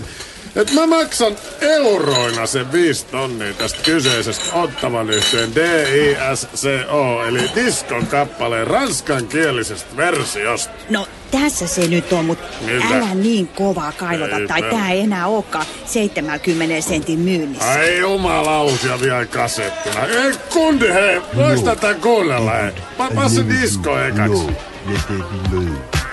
et mä maksan euroina sen viisi tonnia tästä kyseisestä ottavan yhteen D-I-S-C-O, eli diskon kappaleen ranskankielisestä versiosta. No tässä se nyt on, mut Mitä? älä niin kovaa kaivota, tai Eipä. tää ei enää olekaan 70 sentin myynnissä. Ai jumalausia vielä kasettina. Ei kundi hei, vois tätä kuunnella hei. Pa- se disko ekaksi. Let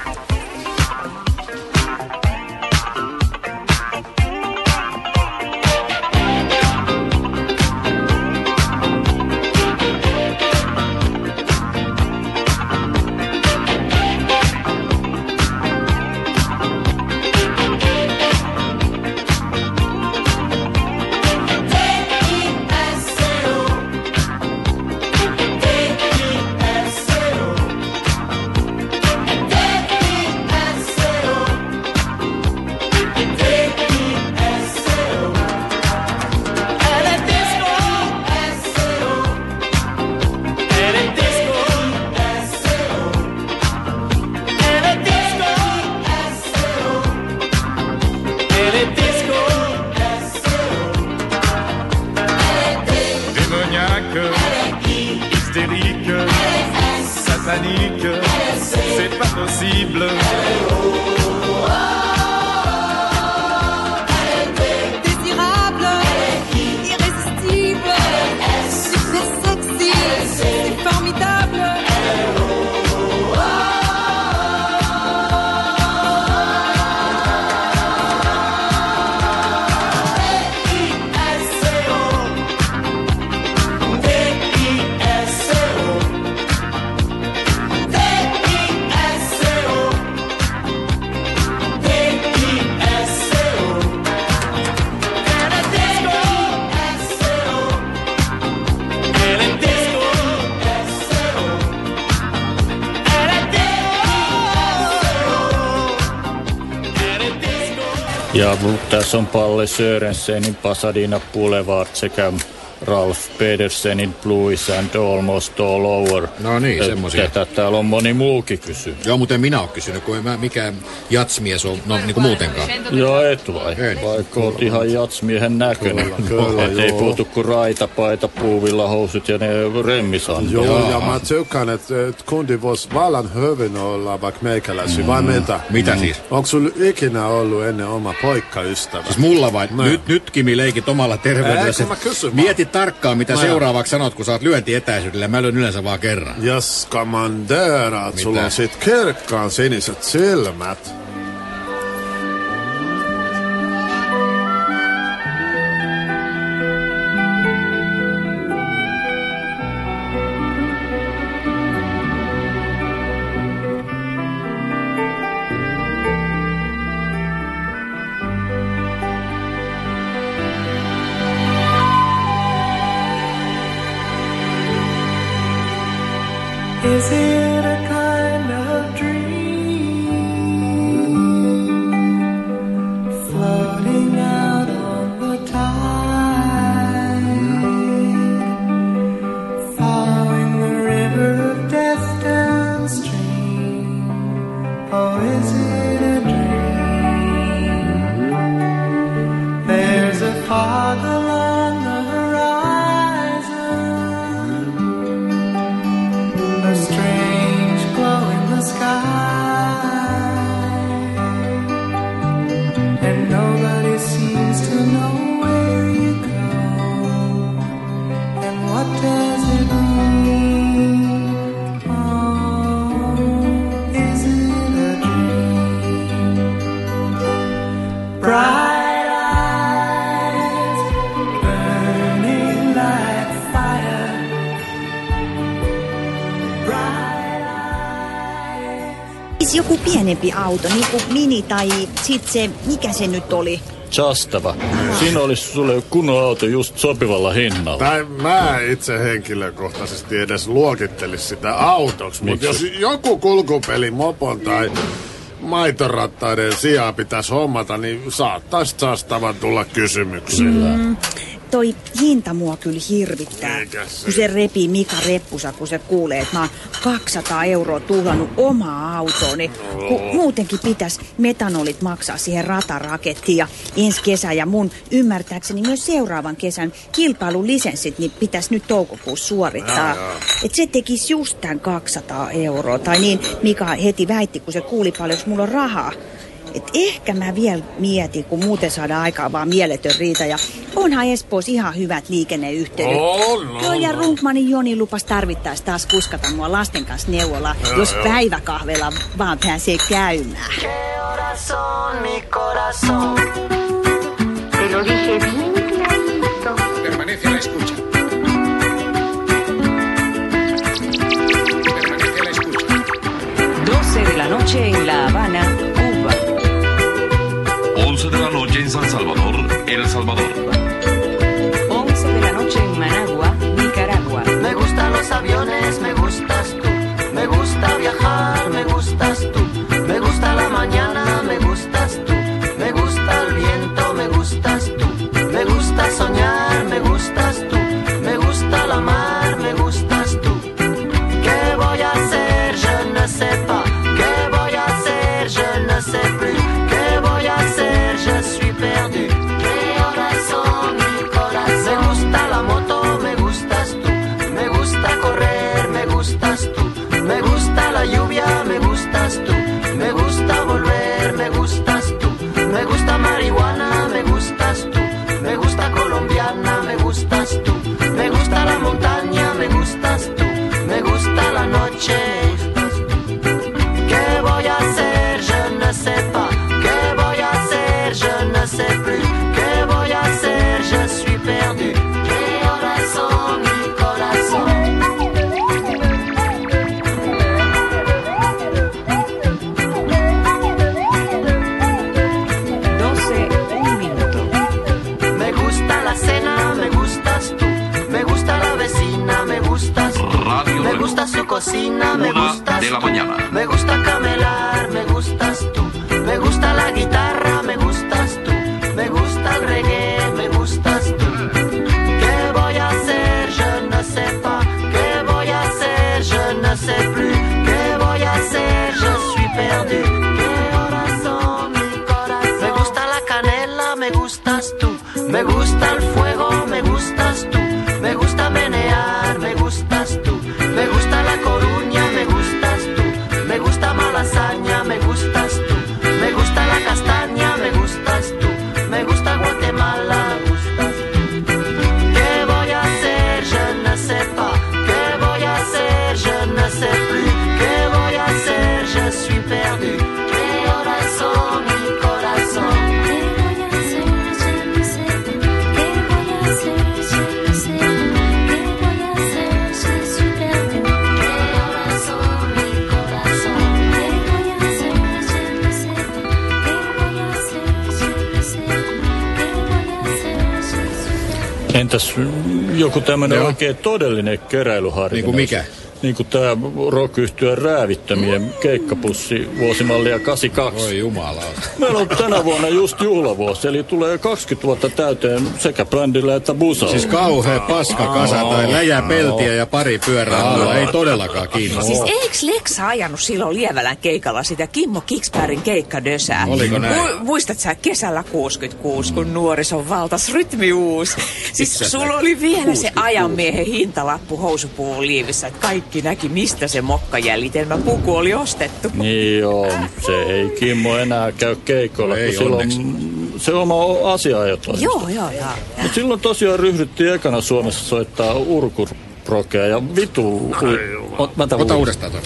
tässä on Palle Sörensenin Pasadena Boulevard sekä Ralph Pedersenin Blues and Almost All Over. No niin, Et semmosia. Tätä täällä on moni muukin kysy. Joo, mutta en minä ole kysynyt, kun en mä mikään jatsmies on, no niin kuin muutenkaan. Joo, et vai. Vaikka oot ihan jatsmiehen näköinen. Kyllä, kyllä, Et ei joo. puutu kuin raita, paita, puuvilla housut ja ne remmisan. Joo, ja mä tykkään, että et kundi voisi vallan hyvin olla vaikka meikäläisiä, vai mitä? Mitä siis? Onko sulla ikinä ollut ennen oma poikaystävä? Siis mulla vai? No. Nyt, nyt Kimi leikit omalla terveydellä. Ei, kun mä kysyn Mieti tarkkaan, mitä No. seuraavaksi sanot, kun saat lyöntietäisyydellä. Mä lyön yleensä vaan kerran. Jos kommandeeraat, Mitä? sulla on sit kirkkaan siniset silmät. Is it pienempi auto, niin kuin mini tai sit se, mikä se nyt oli? Chastava. Siinä olisi sulle kunnon auto just sopivalla hinnalla. Tai mä itse henkilökohtaisesti edes luokittelisi sitä autoksi, mutta jos joku kulkupeli mopon tai maitorattaiden sijaan pitäisi hommata, niin saattaisi saastavan tulla kysymyksellä. Mm, toi hinta mua kyllä hirvittää. Eikä se. Kun se repii Mika reppusa, kun se kuulee, että mä oon 200 euroa tuhlannut omaa autooni. Kun muutenkin pitäisi metanolit maksaa siihen ratarakettiin ja ensi kesä ja mun ymmärtääkseni myös seuraavan kesän kilpailulisenssit niin pitäisi nyt toukokuussa suorittaa. Jaa, jaa. Et se tekisi just tämän 200 euroa. Tai niin Mika heti väitti, kun se kuuli paljonko mulla on rahaa. Et ehkä mä vielä mietin, kun muuten saadaan aikaa vaan mieletön riita. Ja onhan Espoossa ihan hyvät liikenneyhteydet. On, on, Joo, ja on. Runkmanin Joni lupas tarvittaessa taas kuskata mua lasten kanssa neuvola, Joo, jos joo. päiväkahvella vaan pääsee käymään. Corazón, mi corazón. Te lo dije bien Permanece a la escucha. Permanece a la escucha. 12 de la noche en La Habana. 11 de la noche en San Salvador, El Salvador. 11 de la noche en Managua, Nicaragua. Me gustan los aviones, me la mañana. Entäs joku tämmöinen oikein todellinen keräilyharvinaisuus? Niin kuin mikä? Niin kuin tämä rock räävittämien keikkapussi vuosimallia 82. Oi jumala. Meillä on tänä vuonna just juhlavuosi, eli tulee 20 vuotta täyteen sekä brändillä että busalla. Siis kauhea paskakasa tai läjä peltiä ja pari pyörää alla. Ei todellakaan kiinnosta. Siis eiks Leksa ajanut silloin Lievälän keikalla sitä Kimmo Kiksbergin keikkadösää? Oliko näin? Mu- muistat sä kesällä 66, kun nuorison valtas rytmiuus? Siis sulla oli vielä se ajanmiehen hintalappu housupuun liivissä, että kaikki näki, mistä se mokkajäljitelmä puku oli ostettu. Niin joo, se ei Kimmo enää käy keikolla, Ei kun silloin se oma asiaajotoimisto. Joo, joo, joo. Mutta silloin tosiaan ryhdyttiin ekana Suomessa soittaa urkurprokea ja vitu... Ot, mä tämän Ota uudestaan. toi.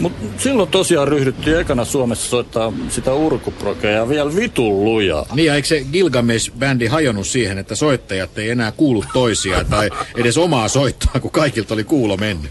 Mut silloin tosiaan ryhdyttiin ekana Suomessa soittaa sitä urkuprokea ja vielä vitun lujaa. Niin ja eikö se Gilgamesh-bändi hajonnut siihen, että soittajat ei enää kuulu toisiaan tai edes omaa soittoa, kun kaikilta oli kuulo mennyt?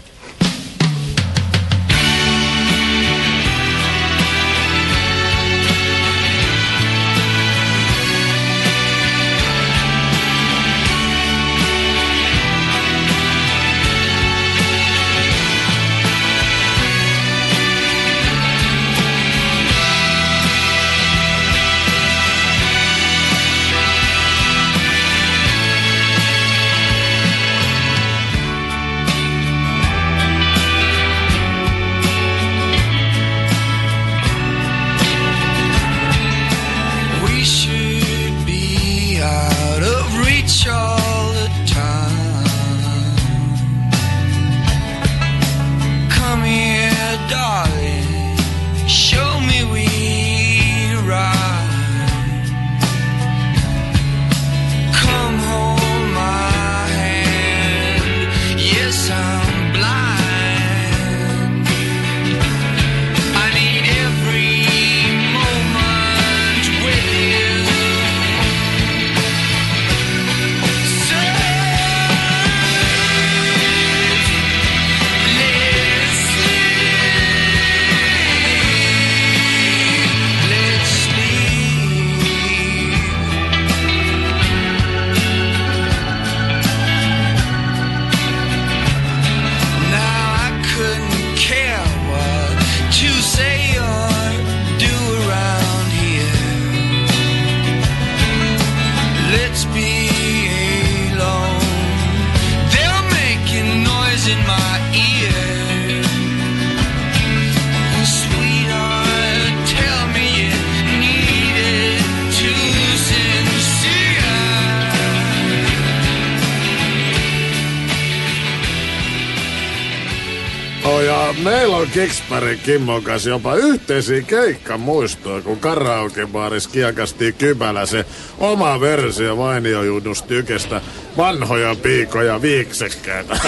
Kimmon kanssa jopa yhteisiä keikkamuistoja, kun karaokebaaris kiekastiin Kybälä se oma versio Vainiojunnus tykestä vanhoja piikoja viiksekkäitä.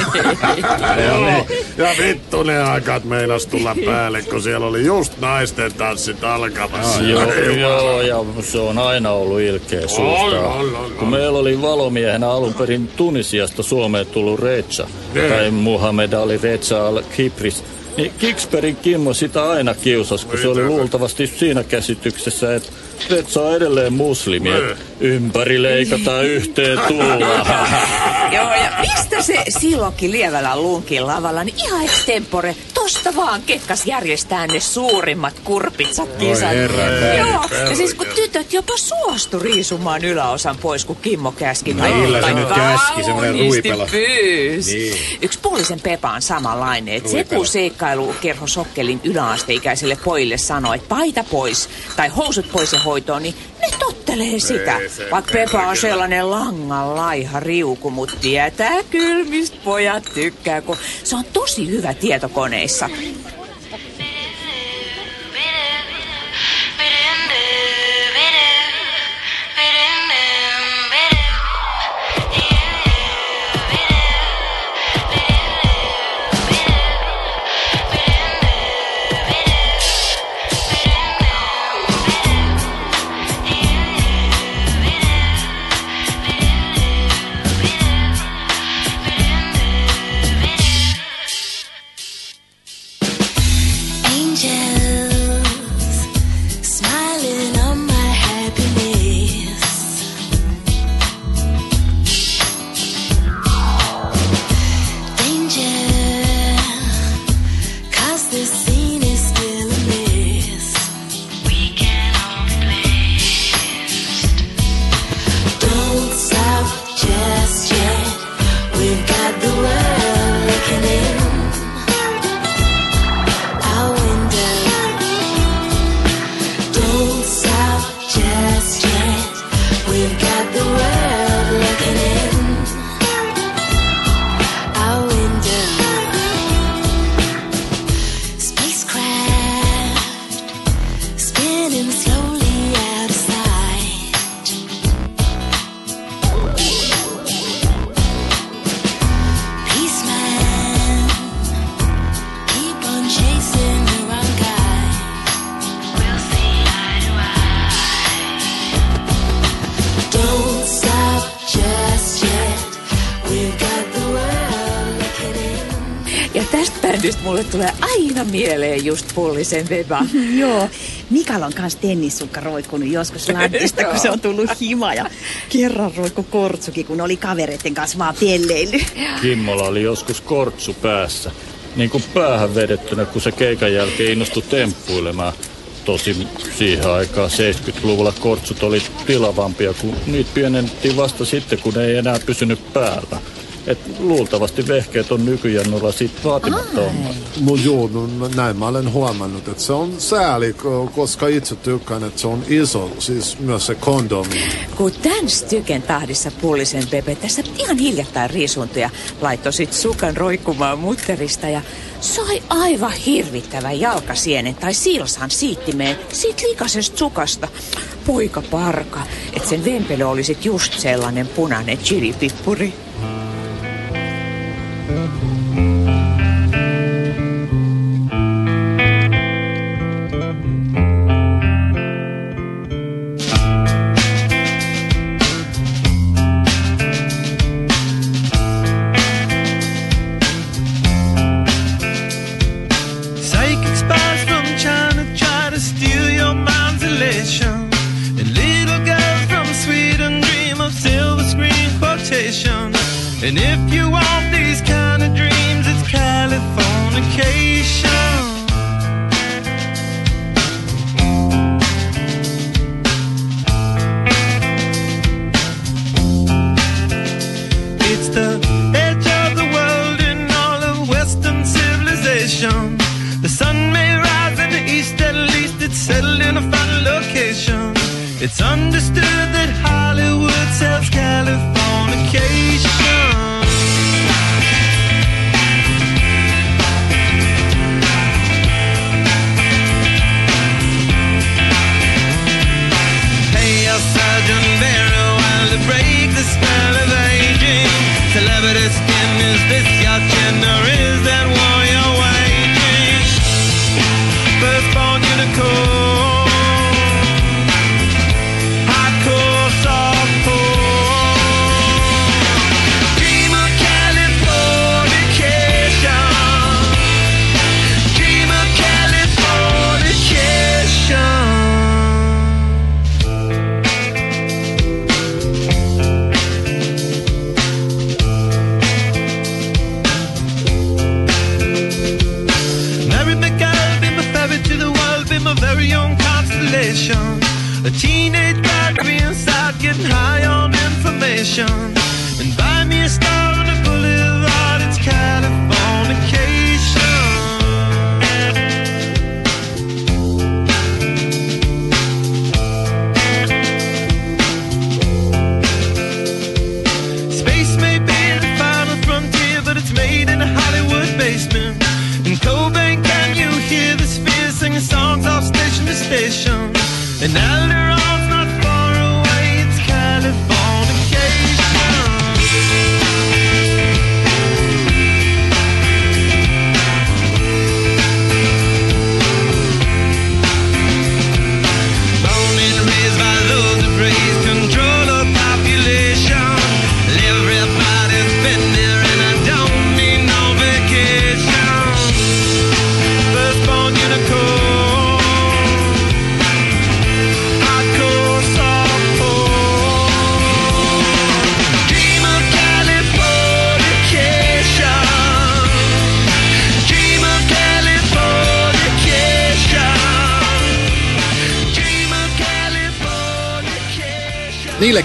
Joo, ja vittu ne aikat meinas tulla päälle, kun siellä oli just naisten tanssit alkamassa. Joo, joo, ja se on aina ollut ilkeä suusta. Kun meillä oli valomiehenä alun perin Tunisiasta Suomeen tullut Reitsa, Ne. tai Muhammed Ali Reitsa al Kipris, niin Kiksperin Kimmo sitä aina kiusasi, kun se oli luultavasti siinä käsityksessä, että Retsa on edelleen muslimi, että ympäri leikataan yhteen tullaan. Joo, ja mistä se silloinkin Lievälän lunkin lavalla, niin ihan extempore tosta vaan kekkas järjestää ne suurimmat kurpitsat kisat. Joo, ja siis kun tytöt jopa suostu riisumaan yläosan pois, kun Kimmo käski. No millä se nyt käski, semmoinen pyys. Niin. Yksi puolisen Pepa on samanlainen. Et se kun seikkailu kerho Sokkelin yläasteikäiselle pojille sanoo, että paita pois tai housut pois ja hoitoon, niin ne tottelee sitä. Vaikka Pepa on sellainen langan laiha riuku, mutta tietää kyllä, mistä pojat tykkää, kun se on tosi hyvä tietokoneissa. Just Pullisen Beba. Joo, Mikael on kans tennissukka roikkunut joskus lantista, kun se on tullut hima. Ja kerran roikku kortsukin, kun oli kavereiden kanssa vaan pelleily. Kimmola oli joskus kortsu päässä. Niin kuin päähän vedettynä, kun se keikan jälkeen innostui temppuilemaan. Tosin siihen aikaan 70-luvulla kortsut oli tilavampia, kun niitä pienennettiin vasta sitten, kun ne ei enää pysynyt päällä. Et luultavasti vehkeet on nykyjannolla sit vaatimattomia. No joo, no, näin mä olen huomannut, että se on sääli, ko- koska itse tykkään, että se on iso, siis myös se kondomi. Kun tän styken tahdissa Pullisen Pepe tässä ihan hiljattain riisuntui ja laittoi sit sukan roikkumaan mutterista ja sai aivan hirvittävän jalkasienen tai silsan siittimeen siitä likasesta sukasta. Poika parka, että sen vempelö oli sit just sellainen punainen chilipippuri.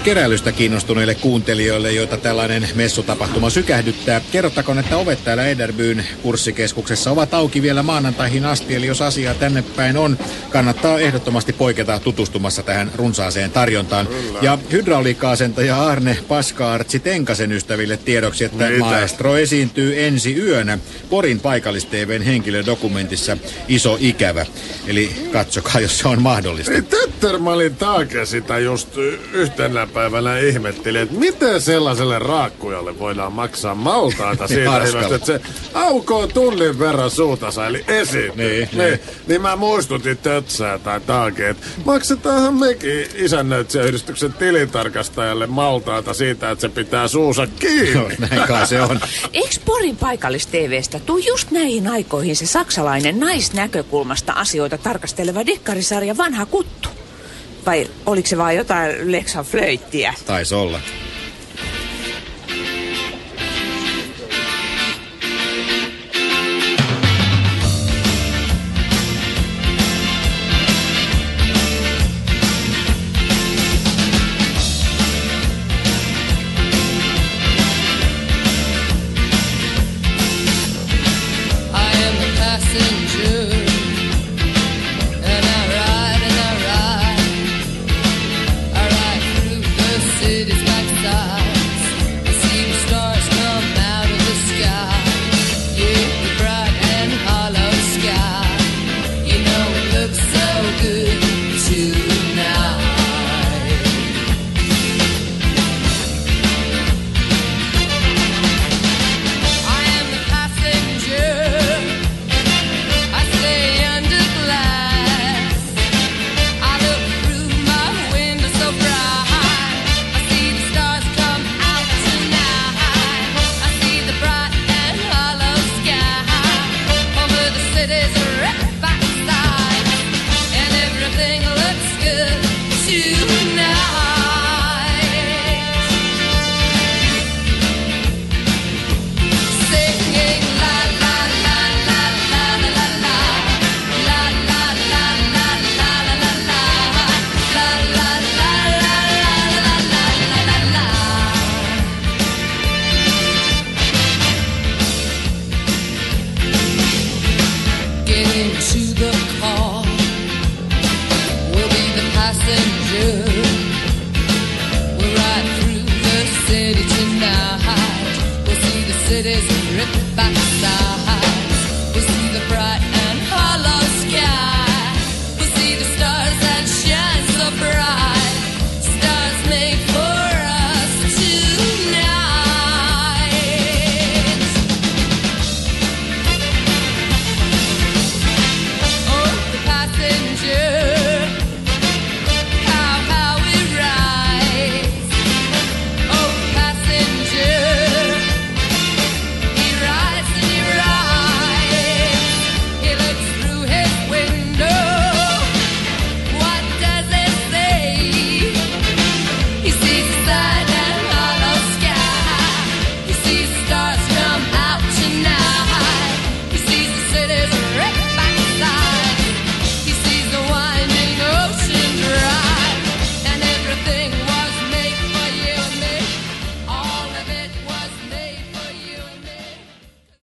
Keräilystä kiinnostuneille kuuntelijoille, joita tällainen messutapahtuma sykähdyttää, kerrottakoon, että ovet täällä Ederbyn kurssikeskuksessa ovat auki vielä maanantaihin asti, eli jos asiaa tänne päin on, kannattaa ehdottomasti poiketa tutustumassa tähän runsaaseen tarjontaan. Ja hydrauliikka-asentaja Arne Paskaartsi Tenkasen ystäville tiedoksi, että Mitä? maestro esiintyy ensi yönä Porin paikallis-TVn henkilödokumentissa Iso ikävä. Eli katsokaa, jos se on mahdollista. Ei Töttermalin taake sitä just yhtenä päivänä ihmetteli, että miten sellaiselle raakkujalle voidaan maksaa maltaata siitä Harskalla. hyvästä, että se aukoo tunnin verran suutansa, eli esiin. Niin, niin. niin mä muistutin Tötsää tai taake, että maksetaanhan mekin isännöitsijäyhdistyksen tilintarkastajalle maltaata siitä, että se pitää suusa kiinni. No, näin kai se on. Eikö Porin paikallis-TVstä tuu just näihin aikoihin se saksalainen naisnäkökulmasta asioita tarkasteleva dekkarisarja Vanha kuttu? Vai oliko se vaan jotain Lexa Flöittiä? Taisi olla.